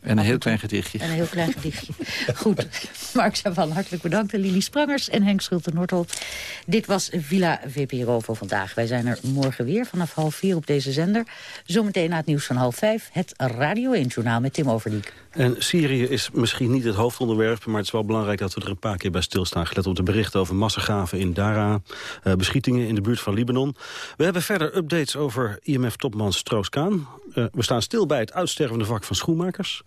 En een heel klein gedichtje. En een heel klein gedichtje. Goed. Mark Chavan, hartelijk bedankt. Lili Sprangers en Henk Schulte-Nordholt. Dit was Villa VPRO voor vandaag. Wij zijn er morgen weer vanaf half vier op deze zender. Zometeen na het nieuws van half vijf. Het Radio 1-journaal met Tim Overdiek. En Syrië is misschien niet het hoofdonderwerp... maar het is wel belangrijk dat we er een paar keer bij stilstaan. Gelet op de berichten over massagraven in Dara... Uh, beschietingen in de buurt van Libanon. We hebben verder updates over IMF-topman Stroos-Kaan. Uh, we staan stil bij het uitstervende vak van schoenmakers.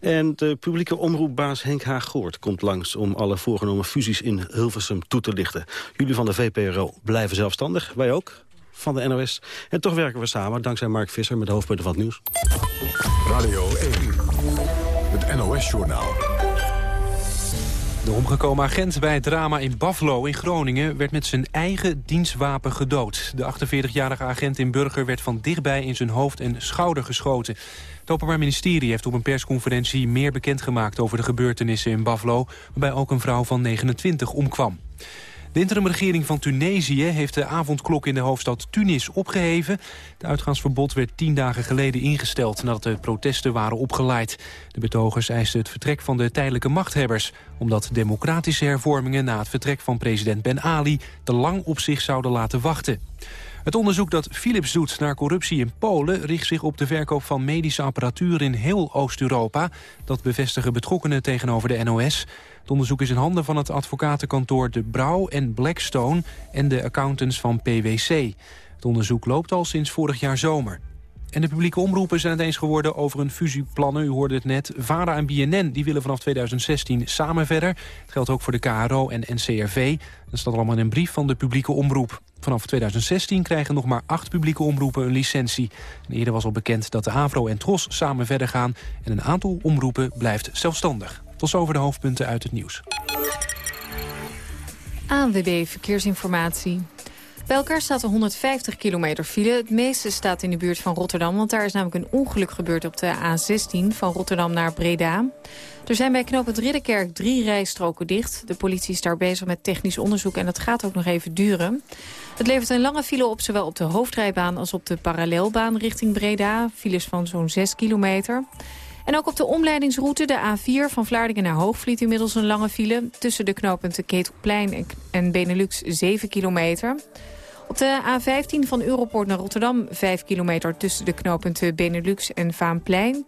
En de publieke omroepbaas Henk Haag Goort komt langs... om alle voorgenomen fusies in Hilversum toe te lichten. Jullie van de VPRO blijven zelfstandig, wij ook van de NOS. En toch werken we samen, dankzij Mark Visser... met de hoofdpunten van het nieuws. Radio 1, het NOS-journaal. De omgekomen agent bij het drama in Buffalo in Groningen... werd met zijn eigen dienstwapen gedood. De 48-jarige agent in Burger werd van dichtbij in zijn hoofd en schouder geschoten. Het Openbaar Ministerie heeft op een persconferentie meer bekendgemaakt... over de gebeurtenissen in Buffalo, waarbij ook een vrouw van 29 omkwam. De interimregering van Tunesië heeft de avondklok in de hoofdstad Tunis opgeheven. Het uitgaansverbod werd tien dagen geleden ingesteld nadat de protesten waren opgeleid. De betogers eisten het vertrek van de tijdelijke machthebbers... omdat democratische hervormingen na het vertrek van president Ben Ali... te lang op zich zouden laten wachten. Het onderzoek dat Philips doet naar corruptie in Polen... richt zich op de verkoop van medische apparatuur in heel Oost-Europa. Dat bevestigen betrokkenen tegenover de NOS. Het onderzoek is in handen van het advocatenkantoor De Brouw en Blackstone... en de accountants van PwC. Het onderzoek loopt al sinds vorig jaar zomer. En de publieke omroepen zijn het eens geworden over hun fusieplannen. U hoorde het net. VARA en BNN die willen vanaf 2016 samen verder. Het geldt ook voor de KRO en NCRV. Dat staat allemaal in een brief van de publieke omroep. Vanaf 2016 krijgen nog maar acht publieke omroepen een licentie. En eerder was al bekend dat de AVRO en TROS samen verder gaan... en een aantal omroepen blijft zelfstandig. Tot zover de hoofdpunten uit het nieuws. ANWB Verkeersinformatie. Bij elkaar staat er 150 kilometer file. Het meeste staat in de buurt van Rotterdam... want daar is namelijk een ongeluk gebeurd op de A16 van Rotterdam naar Breda. Er zijn bij knooppunt Ridderkerk drie rijstroken dicht. De politie is daar bezig met technisch onderzoek en dat gaat ook nog even duren. Het levert een lange file op, zowel op de hoofdrijbaan als op de parallelbaan richting Breda. Files van zo'n 6 kilometer. En ook op de omleidingsroute, de A4 van Vlaardingen naar Hoogvliet... inmiddels een lange file tussen de knooppunten Ketelplein en Benelux 7 kilometer. Op de A15 van Europoort naar Rotterdam 5 kilometer tussen de knooppunten Benelux en Vaanplein.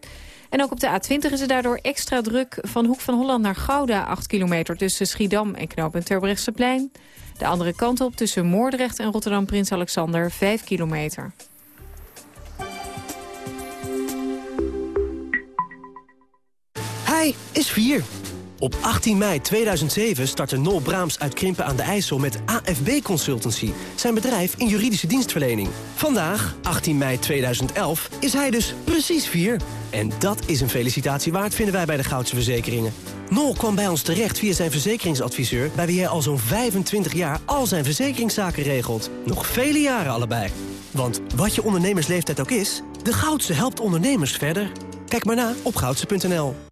En ook op de A20 is het daardoor extra druk van Hoek van Holland naar Gouda 8 kilometer tussen Schiedam en knooppunt Terbrechtseplein. De andere kant op tussen Moordrecht en Rotterdam Prins Alexander 5 kilometer. Hij is 4. Op 18 mei 2007 startte Nol Braams uit Krimpen aan de IJssel met AFB Consultancy, zijn bedrijf in juridische dienstverlening. Vandaag, 18 mei 2011, is hij dus precies 4. En dat is een felicitatie waard, vinden wij bij de Goudse Verzekeringen. Nol kwam bij ons terecht via zijn verzekeringsadviseur... bij wie hij al zo'n 25 jaar al zijn verzekeringszaken regelt. Nog vele jaren allebei. Want wat je ondernemersleeftijd ook is... de Goudse helpt ondernemers verder. Kijk maar na op goudse.nl.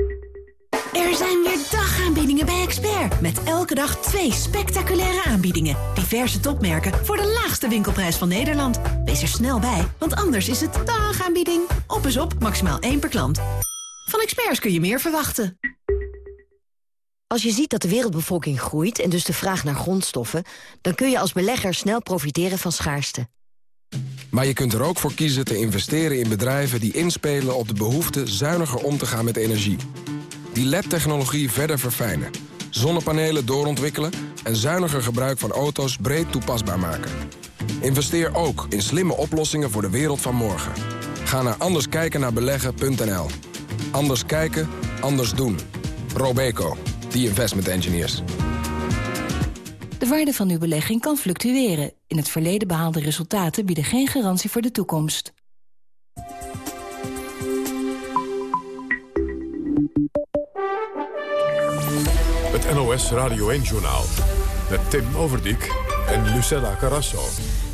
Er zijn weer dagaanbiedingen bij Expert. Met elke dag twee spectaculaire aanbiedingen. Diverse topmerken voor de laagste winkelprijs van Nederland. Wees er snel bij, want anders is het dagaanbieding. Op is op, maximaal één per klant. Van Experts kun je meer verwachten. Als je ziet dat de wereldbevolking groeit en dus de vraag naar grondstoffen... dan kun je als belegger snel profiteren van schaarste. Maar je kunt er ook voor kiezen te investeren in bedrijven die inspelen op de behoefte zuiniger om te gaan met energie die LED-technologie verder verfijnen. Zonnepanelen doorontwikkelen en zuiniger gebruik van auto's breed toepasbaar maken. Investeer ook in slimme oplossingen voor de wereld van morgen. Ga naar anderskijkennaarbeleggen.nl. Anders kijken, anders doen. Robeco, the investment engineers. De waarde van uw belegging kan fluctueren. In het verleden behaalde resultaten bieden geen garantie voor de toekomst. NOS Radio 1-journaal met Tim Overdijk en Lucella Carrasso.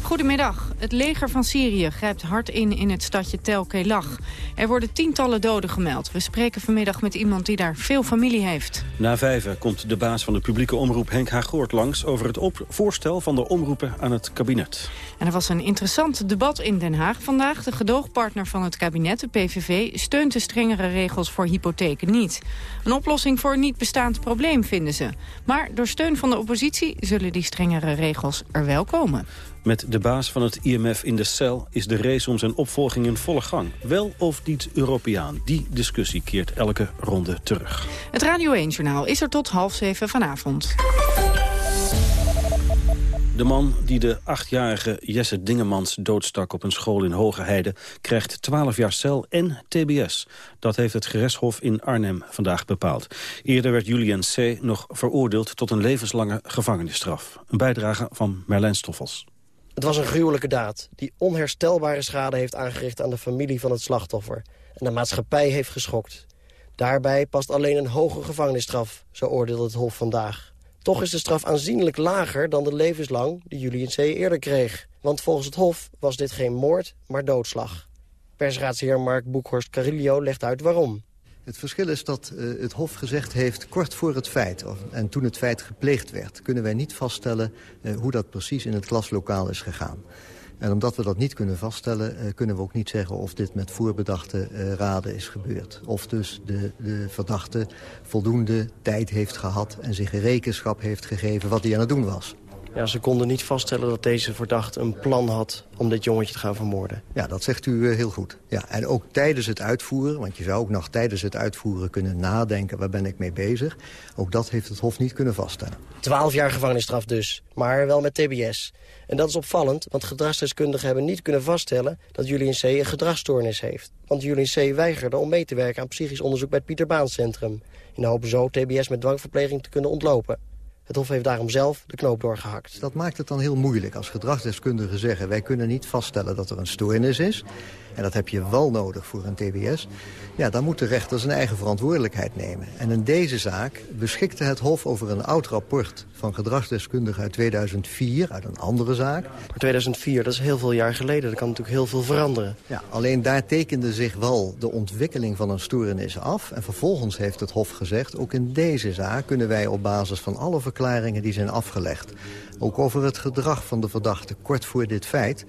Goedemiddag. Het leger van Syrië grijpt hard in in het stadje Tel Kelag. Er worden tientallen doden gemeld. We spreken vanmiddag met iemand die daar veel familie heeft. Na vijven komt de baas van de publieke omroep Henk Hagoort langs... over het voorstel van de omroepen aan het kabinet. En er was een interessant debat in Den Haag vandaag. De gedoogpartner van het kabinet, de PVV, steunt de strengere regels voor hypotheken niet. Een oplossing voor een niet bestaand probleem, vinden ze. Maar door steun van de oppositie zullen die strengere regels er wel komen. Met de baas van het IMF in de cel is de race om zijn opvolging in volle gang. Wel of niet Europeaan, die discussie keert elke ronde terug. Het Radio 1-journaal is er tot half zeven vanavond. De man die de achtjarige Jesse Dingemans doodstak op een school in Hoge Heide... krijgt 12 jaar cel en tbs. Dat heeft het gerechtshof in Arnhem vandaag bepaald. Eerder werd Julian C. nog veroordeeld tot een levenslange gevangenisstraf. Een bijdrage van Merlijn Stoffels. Het was een gruwelijke daad die onherstelbare schade heeft aangericht aan de familie van het slachtoffer. En de maatschappij heeft geschokt. Daarbij past alleen een hoge gevangenisstraf, zo oordeelde het Hof vandaag. Toch is de straf aanzienlijk lager dan de levenslang die Julian C. eerder kreeg. Want volgens het Hof was dit geen moord, maar doodslag. Persraadsheer Mark Boekhorst Carillo legt uit waarom. Het verschil is dat uh, het Hof gezegd heeft, kort voor het feit... En toen het feit gepleegd werd... kunnen wij niet vaststellen uh, hoe dat precies in het klaslokaal is gegaan. En omdat we dat niet kunnen vaststellen... Uh, kunnen we ook niet zeggen of dit met voorbedachte raden is gebeurd. Of dus de, de verdachte voldoende tijd heeft gehad... en zich rekenschap heeft gegeven wat hij aan het doen was. Ja, ze konden niet vaststellen dat deze verdachte een plan had om dit jongetje te gaan vermoorden. Ja, dat zegt u heel goed. Ja, en ook tijdens het uitvoeren, want je zou ook nog tijdens het uitvoeren kunnen nadenken... waar ben ik mee bezig, ook dat heeft het Hof niet kunnen vaststellen. Twaalf jaar gevangenisstraf dus, maar wel met tbs. En dat is opvallend, want gedragsdeskundigen hebben niet kunnen vaststellen... dat Julian C. een gedragsstoornis heeft. Want Julian C. weigerde om mee te werken aan psychisch onderzoek bij het Pieter Baan Centrum. In de hoop zo tbs met dwangverpleging te kunnen ontlopen. Het Hof heeft daarom zelf de knoop doorgehakt. Dat maakt het dan heel moeilijk als gedragsdeskundigen zeggen... wij kunnen niet vaststellen dat er een stoornis is. En dat heb je wel nodig voor een TBS. Ja, dan moet de rechter zijn eigen verantwoordelijkheid nemen. En in deze zaak beschikte het Hof over een oud rapport... van gedragsdeskundigen uit 2004, uit een andere zaak. Maar 2004, dat is heel veel jaar geleden. Er kan natuurlijk heel veel veranderen. Ja, alleen daar tekende zich wel de ontwikkeling van een stoornis af. En vervolgens heeft het Hof gezegd... ook in deze zaak kunnen wij op basis van alle verklaringen die zijn afgelegd... ook over het gedrag van de verdachte kort voor dit feit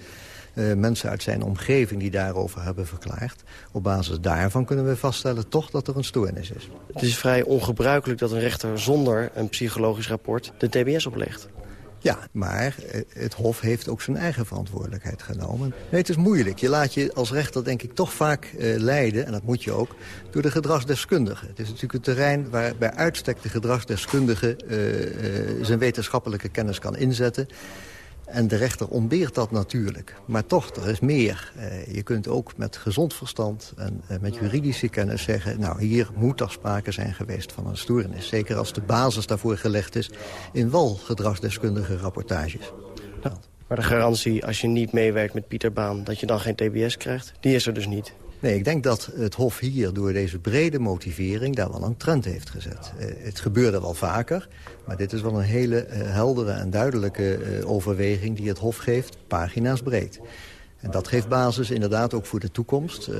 uh, mensen uit zijn omgeving die daarover hebben verklaard. Op basis daarvan kunnen we vaststellen toch dat er een stoornis is. Het is vrij ongebruikelijk dat een rechter zonder een psychologisch rapport de TBS oplegt. Ja, maar eh, het Hof heeft ook zijn eigen verantwoordelijkheid genomen. Nee, het is moeilijk. Je laat je als rechter denk ik toch vaak uh, leiden, en dat moet je ook, door de gedragsdeskundige. Het is natuurlijk een terrein waar bij uitstek de gedragsdeskundige uh, zijn wetenschappelijke kennis kan inzetten. En de rechter ontbeert dat natuurlijk. Maar toch, er is meer. Uh, je kunt ook met gezond verstand en uh, met juridische kennis zeggen... nou, hier moet er sprake zijn geweest van een stoornis. Zeker als de basis daarvoor gelegd is in wel gedragsdeskundige rapportages. Maar de garantie als je niet meewerkt met Pieter Baan... dat je dan geen TBS krijgt, die is er dus niet. Nee, ik denk dat het Hof hier door deze brede motivering daar wel een trend heeft gezet. Uh, het gebeurde wel vaker, maar dit is wel een hele uh, heldere en duidelijke uh, overweging die het Hof geeft, pagina's breed. En dat geeft basis inderdaad ook voor de toekomst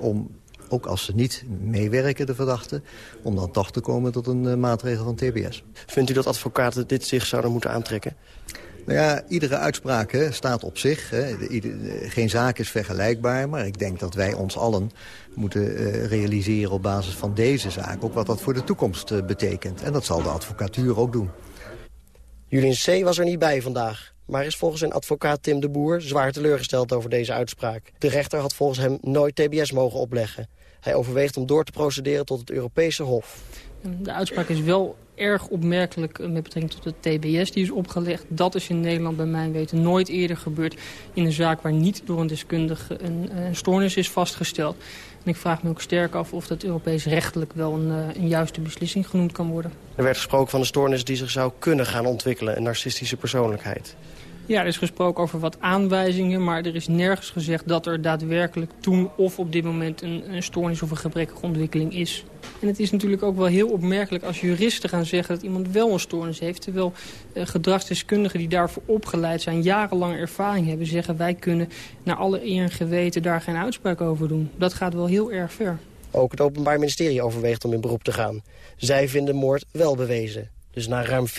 om ook als ze niet meewerken, de verdachten... om dan toch te komen tot een uh, maatregel van TBS. Vindt u dat advocaten dit zich zouden moeten aantrekken? Nou ja, iedere uitspraak hè, staat op zich. Hè. geen zaak is vergelijkbaar, maar ik denk dat wij ons allen moeten uh, realiseren op basis van deze zaak... ook wat dat voor de toekomst uh, betekent. En dat zal de advocatuur ook doen. Julian C. was er niet bij vandaag, maar is volgens zijn advocaat Tim de Boer zwaar teleurgesteld over deze uitspraak. De rechter had volgens hem nooit TBS mogen opleggen. Hij overweegt om door te procederen tot het Europese Hof. De uitspraak is wel erg opmerkelijk met betrekking tot de TBS die is opgelegd. Dat is in Nederland bij mijn weten nooit eerder gebeurd in een zaak waar niet door een deskundige een, een stoornis is vastgesteld. En ik vraag me ook sterk af of dat Europees rechtelijk wel een, een juiste beslissing genoemd kan worden. Er werd gesproken van een stoornis die zich zou kunnen gaan ontwikkelen, een narcistische persoonlijkheid. Ja, er is gesproken over wat aanwijzingen, maar er is nergens gezegd dat er daadwerkelijk toen of op dit moment een, een stoornis of een gebrekkige ontwikkeling is. En het is natuurlijk ook wel heel opmerkelijk als juristen gaan zeggen dat iemand wel een stoornis heeft. Terwijl eh, gedragsdeskundigen die daarvoor opgeleid zijn, jarenlange ervaring hebben, zeggen wij kunnen naar alle eer en geweten daar geen uitspraak over doen. Dat gaat wel heel erg ver. Ook het Openbaar Ministerie overweegt om in beroep te gaan. Zij vinden moord wel bewezen. Dus na ruim 4,5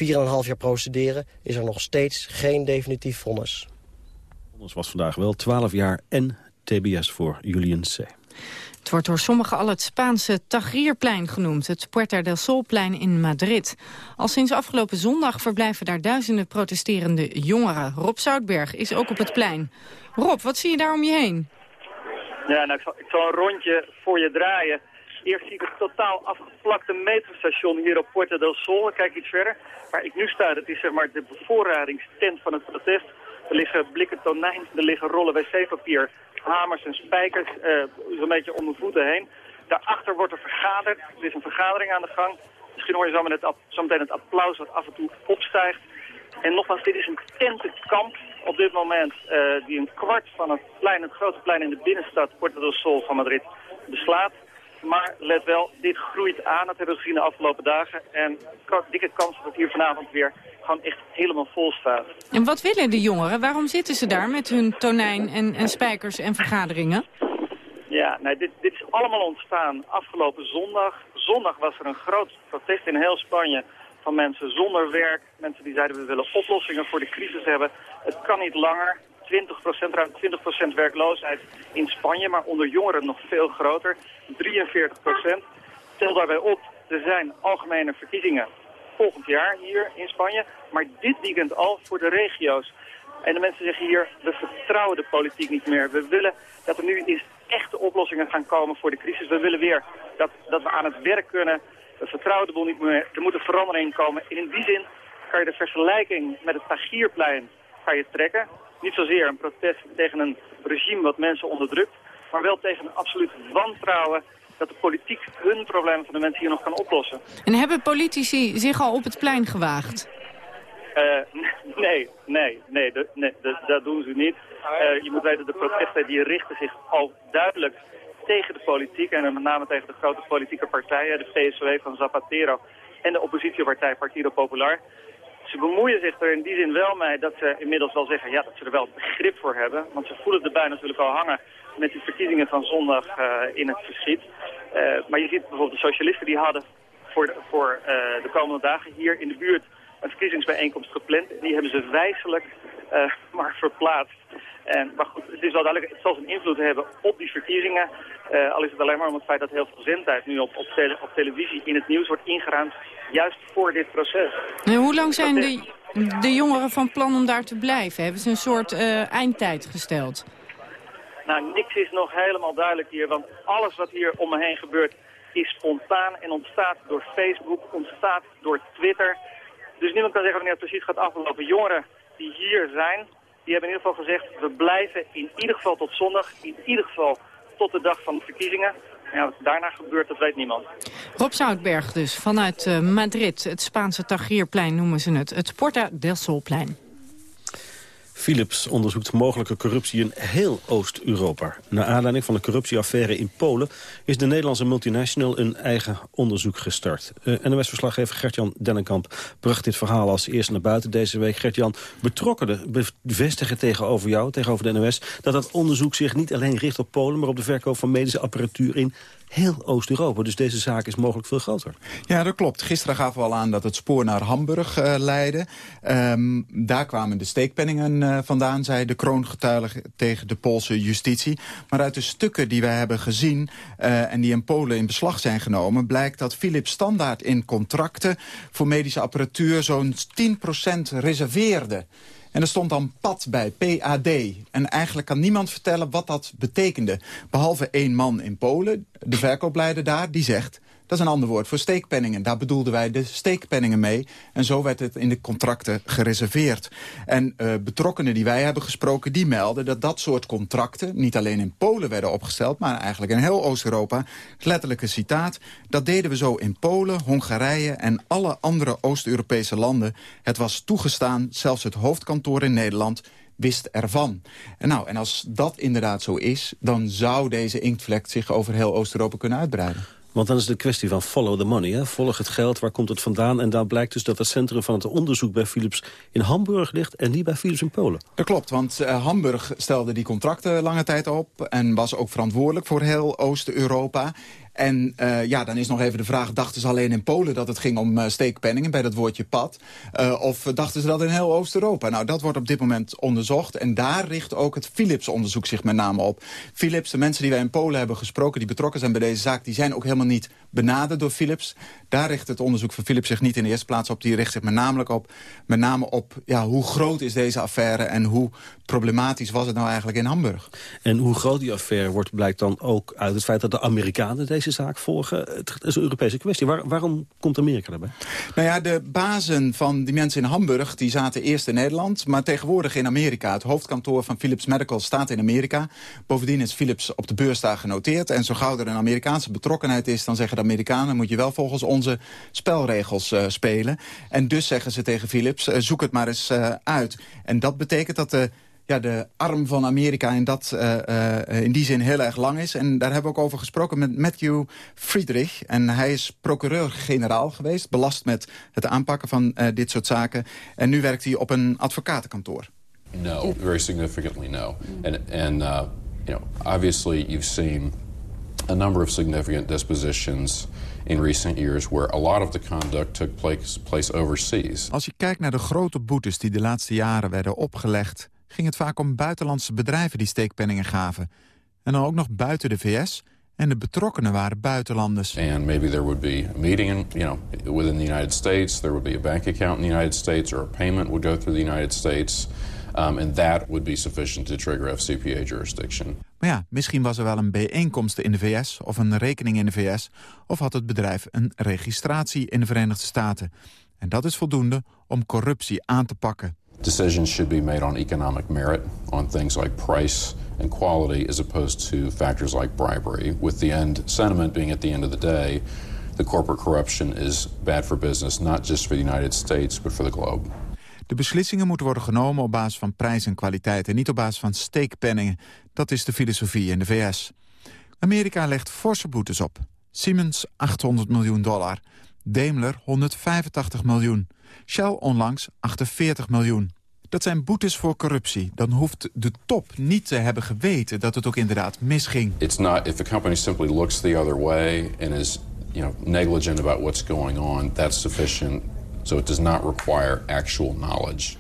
jaar procederen is er nog steeds geen definitief vonnis. Vonnis was vandaag wel 12 jaar en TBS voor Julian C. Het wordt door sommigen al het Spaanse Tagrierplein genoemd, het Puerta del Solplein in Madrid. Al sinds afgelopen zondag verblijven daar duizenden protesterende jongeren. Rob Zoutberg is ook op het plein. Rob, wat zie je daar om je heen? Ja, nou, ik, zal, ik zal een rondje voor je draaien. Eerst zie ik het totaal afgeplakte metrostation hier op Puerta del Sol. Ik kijk iets verder. Waar ik nu sta, dat is zeg maar de bevoorradingstent van het protest. Er liggen blikken tonijn, er liggen rollen wc-papier, hamers en spijkers, uh, zo'n beetje om de voeten heen. Daarachter wordt er vergaderd. Er is een vergadering aan de gang. Misschien hoor je zo, met het, meteen het applaus wat af en toe opstijgt. En nogmaals, dit is een tentenkamp op dit moment uh, die een kwart van het plein, het grote plein in de binnenstad, Puerto del Sol van Madrid, beslaat. Maar let wel, dit groeit aan. Dat hebben we gezien de afgelopen dagen. En dikke kans dat het hier vanavond weer gewoon echt helemaal vol staat. En wat willen de jongeren? Waarom zitten ze daar met hun tonijn en, en spijkers en vergaderingen? Ja, nee, dit, dit is allemaal ontstaan afgelopen zondag. Zondag was er een groot protest in heel Spanje van mensen zonder werk. Mensen die zeiden we willen oplossingen voor de crisis hebben. Het kan niet langer. 20% ruim 20% werkloosheid in Spanje, maar onder jongeren nog veel groter. 43% Tel daarbij op, er zijn algemene verkiezingen volgend jaar hier in Spanje, maar dit weekend al voor de regio's. En de mensen zeggen hier, we vertrouwen de politiek niet meer. We willen dat er nu eens echte oplossingen gaan komen voor de crisis. We willen weer dat, dat we aan het werk kunnen. We vertrouwen de boel niet meer. Er moet een verandering komen. En in die zin kan je de vergelijking met het Tagierplein ga je trekken. Niet zozeer een protest tegen een regime wat mensen onderdrukt, maar wel tegen een absoluut wantrouwen dat de politiek hun problemen van de mensen hier nog kan oplossen. En hebben politici zich al op het plein gewaagd? Uh, nee, nee, nee, nee dat doen ze niet. Uh, je moet weten, de protesten die richten zich al duidelijk tegen de politiek en met name tegen de grote politieke partijen, de PSW van Zapatero en de oppositiepartij Partido Popular. Ze bemoeien zich er in die zin wel mee dat ze inmiddels wel zeggen ja, dat ze er wel begrip voor hebben. Want ze voelen erbij natuurlijk al hangen met die verkiezingen van zondag uh, in het verschiet. Uh, maar je ziet bijvoorbeeld de socialisten die hadden voor, de, voor uh, de komende dagen hier in de buurt een verkiezingsbijeenkomst gepland. Die hebben ze wijselijk maar verplaatst. En, maar goed, het is wel duidelijk, het zal zijn invloed hebben op die verkiezingen. Uh, al is het alleen maar om het feit dat heel veel zendtijd nu op, op, tele, op televisie in het nieuws wordt ingeruimd. Juist voor dit proces. En hoe lang zijn de, de jongeren van plan om daar te blijven? Hebben ze een soort uh, eindtijd gesteld? Nou, niks is nog helemaal duidelijk hier. Want alles wat hier om me heen gebeurt is spontaan en ontstaat door Facebook, ontstaat door Twitter. Dus niemand kan zeggen wanneer het precies gaat aflopen. Jongeren die hier zijn, die hebben in ieder geval gezegd... we blijven in ieder geval tot zondag, in ieder geval tot de dag van de verkiezingen. Ja, wat daarna gebeurt, dat weet niemand. Rob Zoutberg dus, vanuit uh, Madrid. Het Spaanse Tagrierplein noemen ze het. Het Porta del Solplein. Philips onderzoekt mogelijke corruptie in heel Oost-Europa. Naar aanleiding van de corruptieaffaire in Polen... is de Nederlandse multinational een eigen onderzoek gestart. Uh, NOS-verslaggever Gert-Jan Dennekamp bracht dit verhaal als eerste naar buiten deze week. Gert-Jan, betrokkenen bevestigen tegenover jou, tegenover de NOS... dat dat onderzoek zich niet alleen richt op Polen... maar op de verkoop van medische apparatuur in heel Oost-Europa. Dus deze zaak is mogelijk veel groter. Ja, dat klopt. Gisteren gaven we al aan dat het spoor naar Hamburg uh, leidde. Um, daar kwamen de steekpenningen uh, vandaan, zei de kroongetuige tegen de Poolse justitie. Maar uit de stukken die wij hebben gezien uh, en die in Polen in beslag zijn genomen... blijkt dat Philips standaard in contracten voor medische apparatuur zo'n 10% reserveerde. En er stond dan PAD bij, PAD. En eigenlijk kan niemand vertellen wat dat betekende. Behalve één man in Polen, de verkoopleider daar, die zegt... Dat is een ander woord voor steekpenningen. Daar bedoelden wij de steekpenningen mee. En zo werd het in de contracten gereserveerd. En uh, betrokkenen die wij hebben gesproken, die melden dat dat soort contracten... niet alleen in Polen werden opgesteld, maar eigenlijk in heel Oost-Europa. Letterlijke citaat. Dat deden we zo in Polen, Hongarije en alle andere Oost-Europese landen. Het was toegestaan, zelfs het hoofdkantoor in Nederland wist ervan. En, nou, en als dat inderdaad zo is, dan zou deze inktvlek zich over heel Oost-Europa kunnen uitbreiden. Want dan is het een kwestie van follow the money. Hè? Volg het geld, waar komt het vandaan? En dan blijkt dus dat het centrum van het onderzoek bij Philips in Hamburg ligt... en niet bij Philips in Polen. Dat klopt, want uh, Hamburg stelde die contracten lange tijd op... en was ook verantwoordelijk voor heel Oost-Europa. En uh, ja, dan is nog even de vraag, dachten ze alleen in Polen dat het ging om uh, steekpenningen bij dat woordje pad? Uh, of dachten ze dat in heel Oost-Europa? Nou, dat wordt op dit moment onderzocht. En daar richt ook het Philips-onderzoek zich met name op. Philips, de mensen die wij in Polen hebben gesproken, die betrokken zijn bij deze zaak, die zijn ook helemaal niet benaderd door Philips. Daar richt het onderzoek van Philips zich niet in de eerste plaats op. Die richt zich met name op, met name op ja, hoe groot is deze affaire... en hoe problematisch was het nou eigenlijk in Hamburg. En hoe groot die affaire wordt blijkt dan ook uit het feit dat de Amerikanen deze zaak volgen. Het is een Europese kwestie. Waar, waarom komt Amerika daarbij? Nou ja, de bazen van die mensen in Hamburg die zaten eerst in Nederland... maar tegenwoordig in Amerika. Het hoofdkantoor van Philips Medical staat in Amerika. Bovendien is Philips op de beurs daar genoteerd. En zo gauw er een Amerikaanse betrokkenheid is... dan zeggen de Amerikanen moet je wel volgens onze spelregels uh, spelen. En dus zeggen ze tegen Philips, uh, zoek het maar eens uh, uit. En dat betekent dat de ja, de arm van Amerika in, dat, uh, uh, in die zin heel erg lang is. En daar hebben we ook over gesproken met Matthew Friedrich. En hij is procureur-generaal geweest, belast met het aanpakken van uh, dit soort zaken. En nu werkt hij op een advocatenkantoor. No, very significantly no. And, and uh, you know, obviously you've seen a number of significant dispositions in recent years where a lot of the conduct took place, place overseas. Als je kijkt naar de grote boetes die de laatste jaren werden opgelegd ging het vaak om buitenlandse bedrijven die steekpenningen gaven. En dan ook nog buiten de VS en de betrokkenen waren buitenlanders. And maybe there would be a meeting in, you know, within the United States, there would be a bank account in the United States or a payment would go through the United States. Um, and that would be sufficient to trigger FCPA jurisdiction. Maar ja, misschien was er wel een bijeenkomst in de VS of een rekening in de VS... of had het bedrijf een registratie in de Verenigde Staten. En dat is voldoende om corruptie aan te pakken. Decisions should be made on economic merit, on things like price and quality, as opposed to factors like bribery, with the end sentiment being at the end of the day, the corporate corruption is bad for business, not just for the United States, but for the globe. De beslissingen moeten worden genomen op basis van prijs en kwaliteit... en niet op basis van steekpenningen. Dat is de filosofie in de VS. Amerika legt forse boetes op. Siemens 800 miljoen dollar. Daimler 185 miljoen. Shell onlangs 48 miljoen. Dat zijn boetes voor corruptie. Dan hoeft de top niet te hebben geweten dat het ook inderdaad misging. It's not if the company simply looks the other way and is, you know, negligent about what's going on, that's sufficient. So it does not require actual knowledge.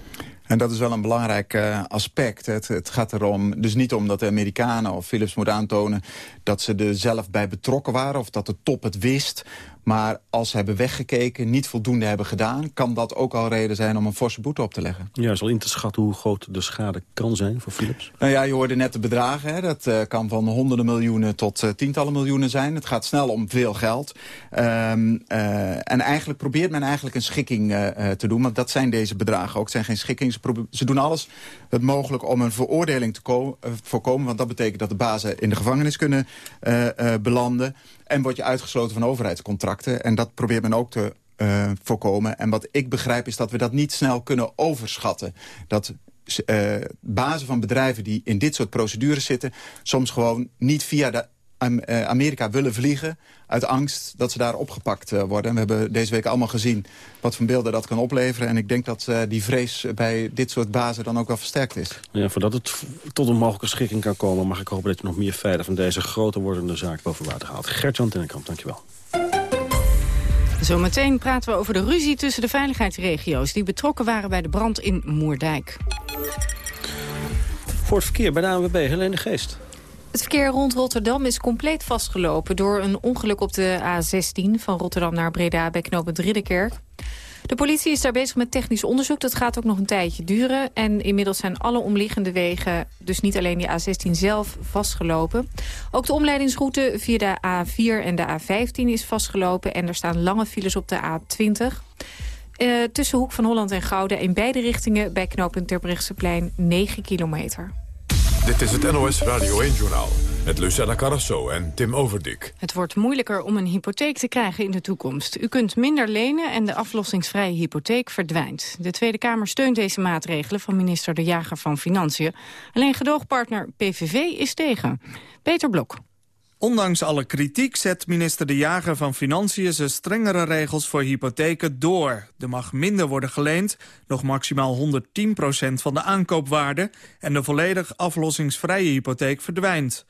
En dat is wel een belangrijk uh, aspect. Het, het, gaat erom, dus niet om dat de Amerikanen of Philips moet aantonen... dat ze er zelf bij betrokken waren of dat de top het wist. Maar als ze hebben weggekeken, niet voldoende hebben gedaan... kan dat ook al reden zijn om een forse boete op te leggen. Ja, is al in te schatten hoe groot de schade kan zijn voor Philips? Nou ja, je hoorde net de bedragen. Hè. Dat uh, kan van honderden miljoenen tot uh, tientallen miljoenen zijn. Het gaat snel om veel geld. Um, uh, en eigenlijk probeert men eigenlijk een schikking te doen. Want dat zijn deze bedragen ook. Het zijn geen schikking. Ze, ze doen alles het mogelijk om een veroordeling te voorkomen. Want dat betekent dat de bazen in de gevangenis kunnen belanden. En word je uitgesloten van overheidscontracten. En dat probeert men ook te uh, voorkomen. En wat ik begrijp is dat we dat niet snel kunnen overschatten. Dat uh, bazen van bedrijven die in dit soort procedures zitten... soms gewoon niet via de Amerika willen vliegen... uit angst dat ze daar opgepakt uh, worden. we hebben deze week allemaal gezien wat voor beelden dat kan opleveren. En ik denk dat uh, die vrees bij dit soort bazen dan ook wel versterkt is. Ja, voordat het tot een mogelijke schikking kan komen... mag ik hopen dat je nog meer feiten van deze groter wordende zaak boven water haalt. Gert-Jan Tennekamp, dankjewel. Zometeen praten we over de ruzie tussen de veiligheidsregio's... die betrokken waren bij de brand in Moerdijk. Voor het verkeer bij de ANWB, Helene Geest. Het verkeer rond Rotterdam is compleet vastgelopen... door een ongeluk op de A16 van Rotterdam naar Breda bij knooppunt Ridderkerk. De politie is daar bezig met technisch onderzoek. Dat gaat ook nog een tijdje duren. En inmiddels zijn alle omliggende wegen, dus niet alleen die A16 zelf, vastgelopen. Ook de omleidingsroute via de A4 en de A15 is vastgelopen. En er staan lange files op de A20. Uh, tussen Hoek van Holland en Gouda in beide richtingen... bij knooppunt Terbrechtseplein 9 kilometer. Dit is het NOS Radio 1-journaal met Lucella Carrasso en Tim Overdik. Het wordt moeilijker om een hypotheek te krijgen in de toekomst. U kunt minder lenen en de aflossingsvrije hypotheek verdwijnt. De Tweede Kamer steunt deze maatregelen van minister De Jager van Financiën. Alleen gedoogpartner PVV is tegen. Peter Blok. Ondanks alle kritiek zet minister De Jager van Financiën... zijn strengere regels voor hypotheken door. Er mag minder worden geleend, nog maximaal 110% van de aankoopwaarde... en de volledig aflossingsvrije hypotheek verdwijnt.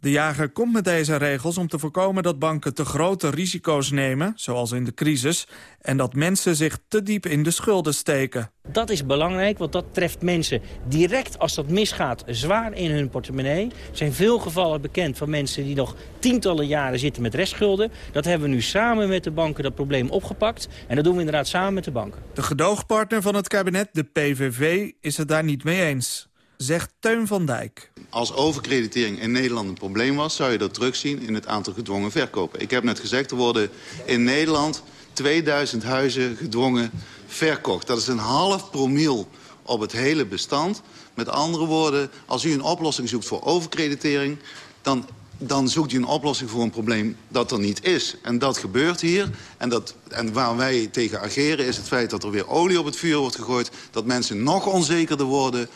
De jager komt met deze regels om te voorkomen dat banken te grote risico's nemen, zoals in de crisis, en dat mensen zich te diep in de schulden steken. Dat is belangrijk, want dat treft mensen direct als dat misgaat zwaar in hun portemonnee. Er zijn veel gevallen bekend van mensen die nog tientallen jaren zitten met restschulden. Dat hebben we nu samen met de banken dat probleem opgepakt. En dat doen we inderdaad samen met de banken. De gedoogpartner van het kabinet, de PVV, is het daar niet mee eens zegt Teun van Dijk. Als overkreditering in Nederland een probleem was... zou je dat terugzien in het aantal gedwongen verkopen. Ik heb net gezegd, er worden in Nederland 2000 huizen gedwongen verkocht. Dat is een half promiel op het hele bestand. Met andere woorden, als u een oplossing zoekt voor overkreditering... dan dan zoekt u een oplossing voor een probleem dat er niet is. En dat gebeurt hier. En, dat, en waar wij tegen ageren is het feit dat er weer olie op het vuur wordt gegooid... dat mensen nog onzekerder worden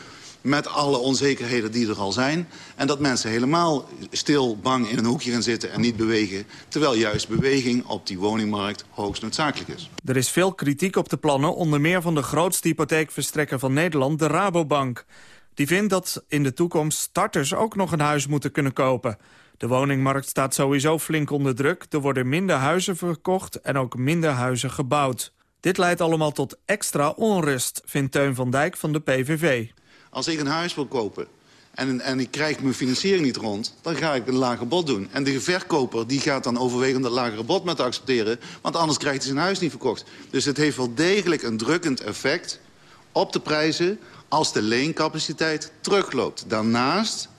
met alle onzekerheden die er al zijn. En dat mensen helemaal stil, bang in een hoekje gaan zitten en niet bewegen. Terwijl juist beweging op die woningmarkt hoogst noodzakelijk is. Er is veel kritiek op de plannen, onder meer van de grootste hypotheekverstrekker van Nederland, de Rabobank. Die vindt dat in de toekomst starters ook nog een huis moeten kunnen kopen. De woningmarkt staat sowieso flink onder druk. Er worden minder huizen verkocht en ook minder huizen gebouwd. Dit leidt allemaal tot extra onrust, vindt Teun van Dijk van de PVV. Als ik een huis wil kopen en, en ik krijg mijn financiering niet rond... dan ga ik een lager bod doen. En de verkoper die gaat dan overwegen dat lagere bod met te accepteren... want anders krijgt hij zijn huis niet verkocht. Dus het heeft wel degelijk een drukkend effect op de prijzen... als de leencapaciteit terugloopt. Daarnaast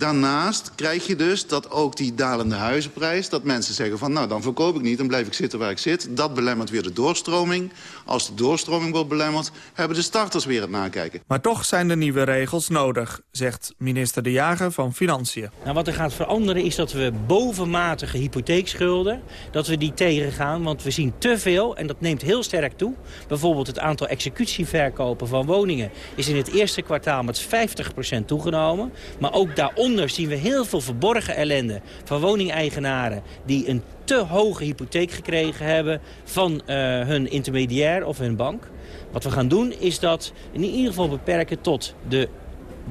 Daarnaast krijg je dus dat ook die dalende huizenprijs... dat mensen zeggen van nou, dan verkoop ik niet, dan blijf ik zitten waar ik zit. Dat belemmert weer de doorstroming. Als de doorstroming wordt belemmerd, hebben de starters weer het nakijken. Maar toch zijn er nieuwe regels nodig, zegt minister De Jager van Financiën. Nou, wat er gaat veranderen is dat we bovenmatige hypotheekschulden... dat we die tegengaan, want we zien te veel, en dat neemt heel sterk toe. Bijvoorbeeld het aantal executieverkopen van woningen... is in het eerste kwartaal met 50% toegenomen. Maar ook daaronder daaronder zien we heel veel verborgen ellende van woningeigenaren... die een te hoge hypotheek gekregen hebben van uh, hun intermediair of hun bank. Wat we gaan doen is dat in ieder geval beperken tot de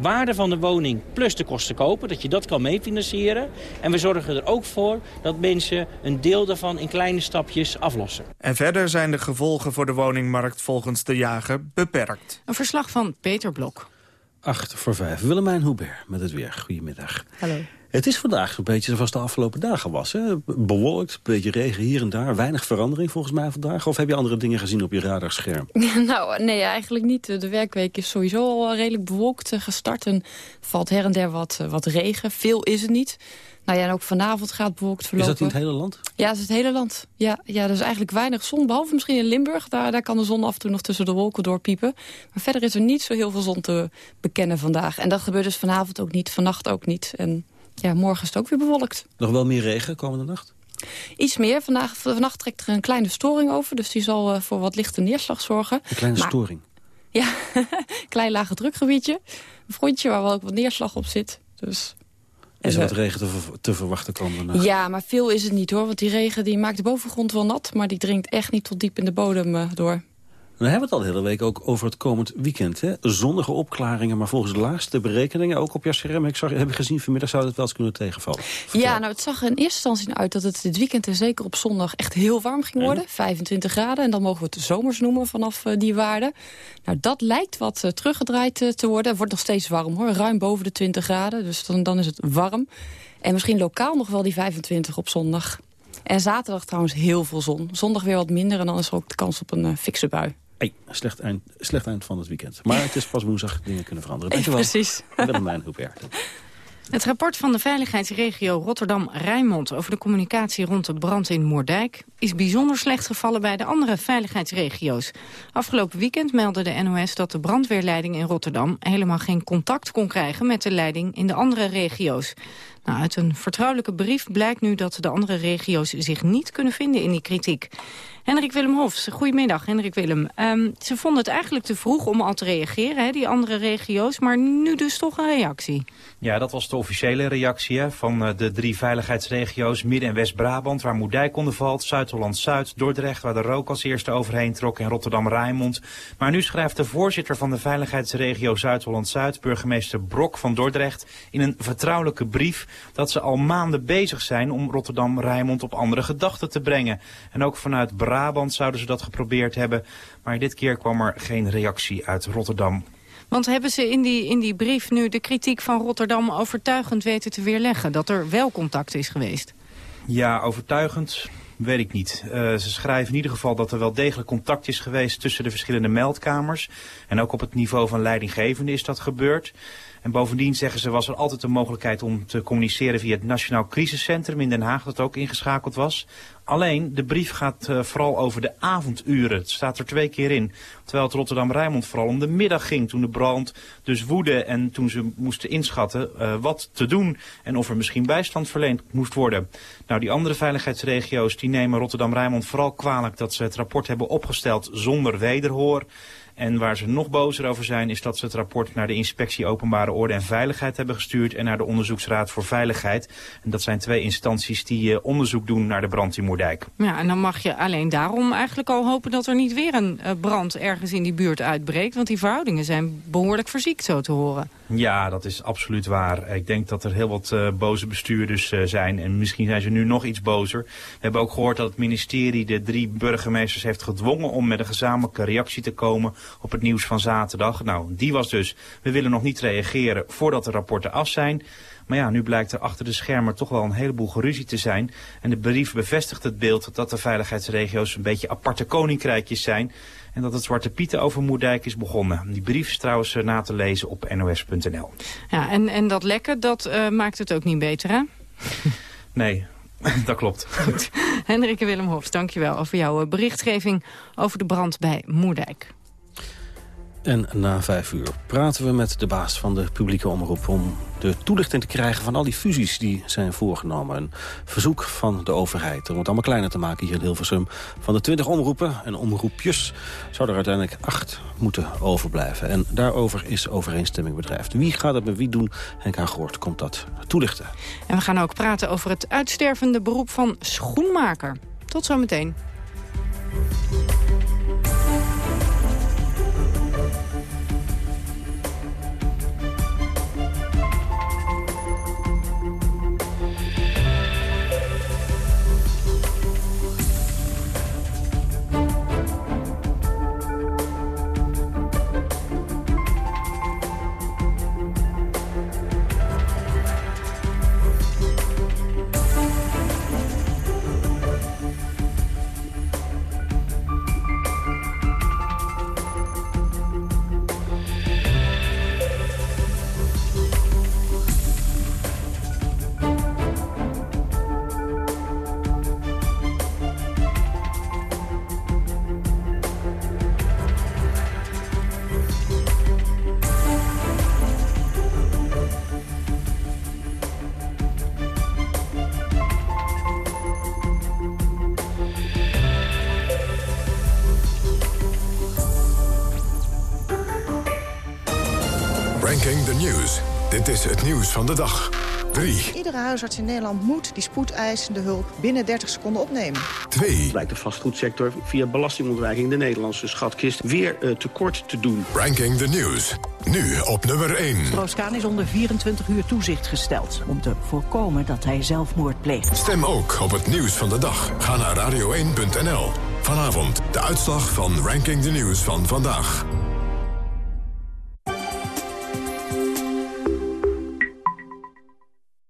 waarde van de woning plus de kosten kopen. Dat je dat kan meefinancieren. En we zorgen er ook voor dat mensen een deel daarvan in kleine stapjes aflossen. En verder zijn de gevolgen voor de woningmarkt volgens de jager beperkt. Een verslag van Peter Blok. 8 voor 5. Willemijn Hubert met het weer. Goedemiddag. Hallo. Het is vandaag een beetje zoals de afgelopen dagen was. Hè? Bewolkt, een beetje regen hier en daar. Weinig verandering volgens mij vandaag. Of heb je andere dingen gezien op je radarscherm? nou, nee, eigenlijk niet. De werkweek is sowieso al redelijk bewolkt eh, gestart. En valt her en der wat, eh, wat regen. Veel is het niet. Nou ja, en ook vanavond gaat bewolkt verlopen. Is dat in het hele land? Ja, dat is het hele land. Ja, ja, er is eigenlijk weinig zon, behalve misschien in Limburg. Daar, daar kan de zon af en toe nog tussen de wolken doorpiepen. Maar verder is er niet zo heel veel zon te bekennen vandaag. En dat gebeurt dus vanavond ook niet, vannacht ook niet. En ja, morgen is het ook weer bewolkt. Nog wel meer regen komende nacht? Iets meer. Vandaag, vannacht trekt er een kleine storing over. Dus die zal uh, voor wat lichte neerslag zorgen. Een kleine storing? Ja, klein lage drukgebiedje. Een frontje waar wel ook wat neerslag op zit. Dus is er wat regen te, te verwachten komende nacht? Ja, maar veel is het niet hoor. Want die regen die maakt de bovengrond wel nat... maar die dringt echt niet tot diep in de bodem uh, door. We hebben het al de hele week ook over het komend weekend. Hè? Zonnige opklaringen, maar volgens de laatste berekeningen... ook op jouw scherm, ik zag, heb ik gezien vanmiddag... zou het wel eens kunnen tegenvallen. Ja, nou het zag in eerste instantie uit dat het dit weekend... en zeker op zondag echt heel warm ging worden. 25 graden, en dan mogen we het zomers noemen vanaf uh, die waarde. Nou, dat lijkt wat uh, teruggedraaid uh, te worden. Het wordt nog steeds warm hoor, ruim boven de 20 graden. Dus dan, dan is het warm. En misschien lokaal nog wel die 25 op zondag. En zaterdag trouwens heel veel zon. Zondag weer wat minder en dan is er ook de kans op een fikse bui. Hey, slecht, eind, slecht eind van het weekend. Maar het is pas woensdag, dingen kunnen veranderen. Dankjewel. Precies. Willemijn Hubert. Het rapport van de veiligheidsregio Rotterdam-Rijnmond... over de communicatie rond de brand in Moerdijk... is bijzonder slecht gevallen bij de andere veiligheidsregio's. Afgelopen weekend meldde de NOS dat de brandweerleiding in Rotterdam... helemaal geen contact kon krijgen met de leiding in de andere regio's. Nou, uit een vertrouwelijke brief blijkt nu dat de andere regio's zich niet kunnen vinden in die kritiek. Henrik Willem Hofs, goedemiddag Henrik Willem. Um, ze vonden het eigenlijk te vroeg om al te reageren, hè, die andere regio's, maar nu dus toch een reactie. Ja, dat was de officiële reactie hè, van uh, de drie veiligheidsregio's Midden- en West-Brabant, waar Moerdijk onder valt, Zuid-Holland-Zuid, Dordrecht, waar de rook als eerste overheen trok en Rotterdam-Rijnmond. Maar nu schrijft de voorzitter van de veiligheidsregio Zuid-Holland-Zuid, burgemeester Brok van Dordrecht, in een vertrouwelijke brief dat ze al maanden bezig zijn om Rotterdam-Rijnmond op andere gedachten te brengen. En ook vanuit Brabant zouden ze dat geprobeerd hebben. Maar dit keer kwam er geen reactie uit Rotterdam. Want hebben ze in die, in die brief nu de kritiek van Rotterdam overtuigend weten te weerleggen? Dat er wel contact is geweest? Ja, overtuigend weet ik niet. Uh, ze schrijven in ieder geval dat er wel degelijk contact is geweest tussen de verschillende meldkamers. En ook op het niveau van leidinggevende is dat gebeurd. En bovendien zeggen ze was er altijd de mogelijkheid om te communiceren via het Nationaal Crisiscentrum in Den Haag dat ook ingeschakeld was. Alleen, de brief gaat uh, vooral over de avonduren. Het staat er twee keer in. Terwijl het Rotterdam-Rijnmond vooral om de middag ging. Toen de brand dus woedde en toen ze moesten inschatten uh, wat te doen. En of er misschien bijstand verleend moest worden. Nou, die andere veiligheidsregio's die nemen Rotterdam-Rijnmond vooral kwalijk dat ze het rapport hebben opgesteld zonder wederhoor. En waar ze nog bozer over zijn is dat ze het rapport naar de inspectie Openbare Orde en Veiligheid hebben gestuurd en naar de Onderzoeksraad voor Veiligheid. En dat zijn twee instanties die uh, onderzoek doen naar de brand in Moerdijk. Ja, en dan mag je alleen daarom eigenlijk al hopen dat er niet weer een uh, brand ergens in die buurt uitbreekt. Want die verhoudingen zijn behoorlijk verziekt zo te horen. Ja, dat is absoluut waar. Ik denk dat er heel wat uh, boze bestuurders zijn en misschien zijn ze nu nog iets bozer. We hebben ook gehoord dat het ministerie de drie burgemeesters heeft gedwongen om met een gezamenlijke reactie te komen op het nieuws van zaterdag. Nou, die was dus, we willen nog niet reageren voordat de rapporten af zijn. Maar ja, nu blijkt er achter de schermen toch wel een heleboel geruzie te zijn. En de brief bevestigt het beeld dat de veiligheidsregio's een beetje aparte koninkrijkjes zijn. En dat het Zwarte Pieten over Moerdijk is begonnen. Die brief is trouwens na te lezen op nos.nl. Ja, en, en dat lekken, dat uh, maakt het ook niet beter, hè? nee, dat klopt. Goed. Hendrike Willem Hofs, dankjewel over jouw berichtgeving over de brand bij Moerdijk. En na vijf uur praten we met de baas van de publieke omroep... om de toelichting te krijgen van al die fusies die zijn voorgenomen. Een verzoek van de overheid om het allemaal kleiner te maken hier in Hilversum. Van de twintig omroepen en omroepjes zou er uiteindelijk acht moeten overblijven. En daarover is overeenstemming bedrijft. Wie gaat het met wie doen? Henk Hagoort komt dat toelichten. En we gaan ook praten over het uitstervende beroep van schoenmaker. Tot zometeen. Ranking de dag. 3. Iedere huisarts in Nederland moet die spoedeisende hulp binnen 30 seconden opnemen. 2. Blijkt de vastgoedsector via belastingontwijking de Nederlandse schatkist weer uh, tekort te doen. Ranking the News. Nu op nummer 1. Stroos-Kaan is onder 24 uur toezicht gesteld... om te voorkomen dat hij zelfmoord pleegt. Stem ook op het nieuws van de dag. Ga naar radio1.nl. Vanavond de uitslag van Ranking the News van vandaag.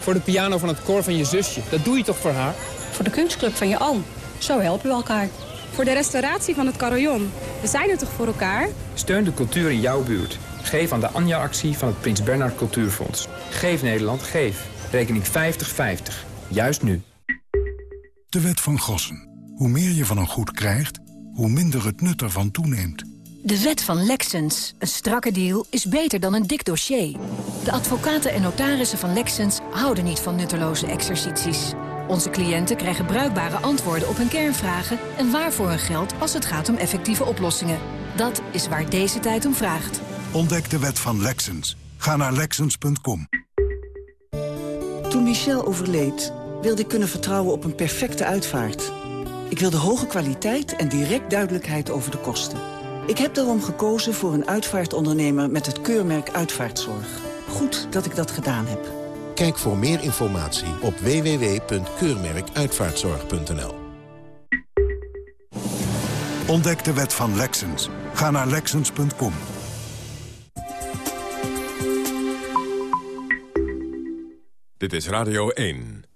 Voor de piano van het koor van je zusje, dat doe je toch voor haar? Voor de kunstclub van je oom. Zo helpen we elkaar. Voor de restauratie van het carillon. We zijn er toch voor elkaar? Steun de cultuur in jouw buurt. Geef aan de Anja-actie van het Prins Bernhard Cultuurfonds. Geef Nederland, geef. Rekening 5050. Juist nu. De wet van Gossen. Hoe meer je van een goed krijgt, hoe minder het nut ervan toeneemt. De wet van Lexens. Een strakke deal is beter dan een dik dossier. De advocaten en notarissen van Lexens houden niet van nutteloze exercities. Onze cliënten krijgen bruikbare antwoorden op hun kernvragen... en waarvoor hun geld als het gaat om effectieve oplossingen. Dat is waar deze tijd om vraagt. Ontdek de wet van Lexens. Ga naar Lexens.com. Toen Michel overleed, wilde ik kunnen vertrouwen op een perfecte uitvaart. Ik wilde hoge kwaliteit en direct duidelijkheid over de kosten. Ik heb daarom gekozen voor een uitvaartondernemer met het keurmerk Uitvaartzorg. Goed dat ik dat gedaan heb. Kijk voor meer informatie op www.keurmerkuitvaartzorg.nl. Ontdek de wet van Lexens. Ga naar Lexens.com. Dit is Radio 1.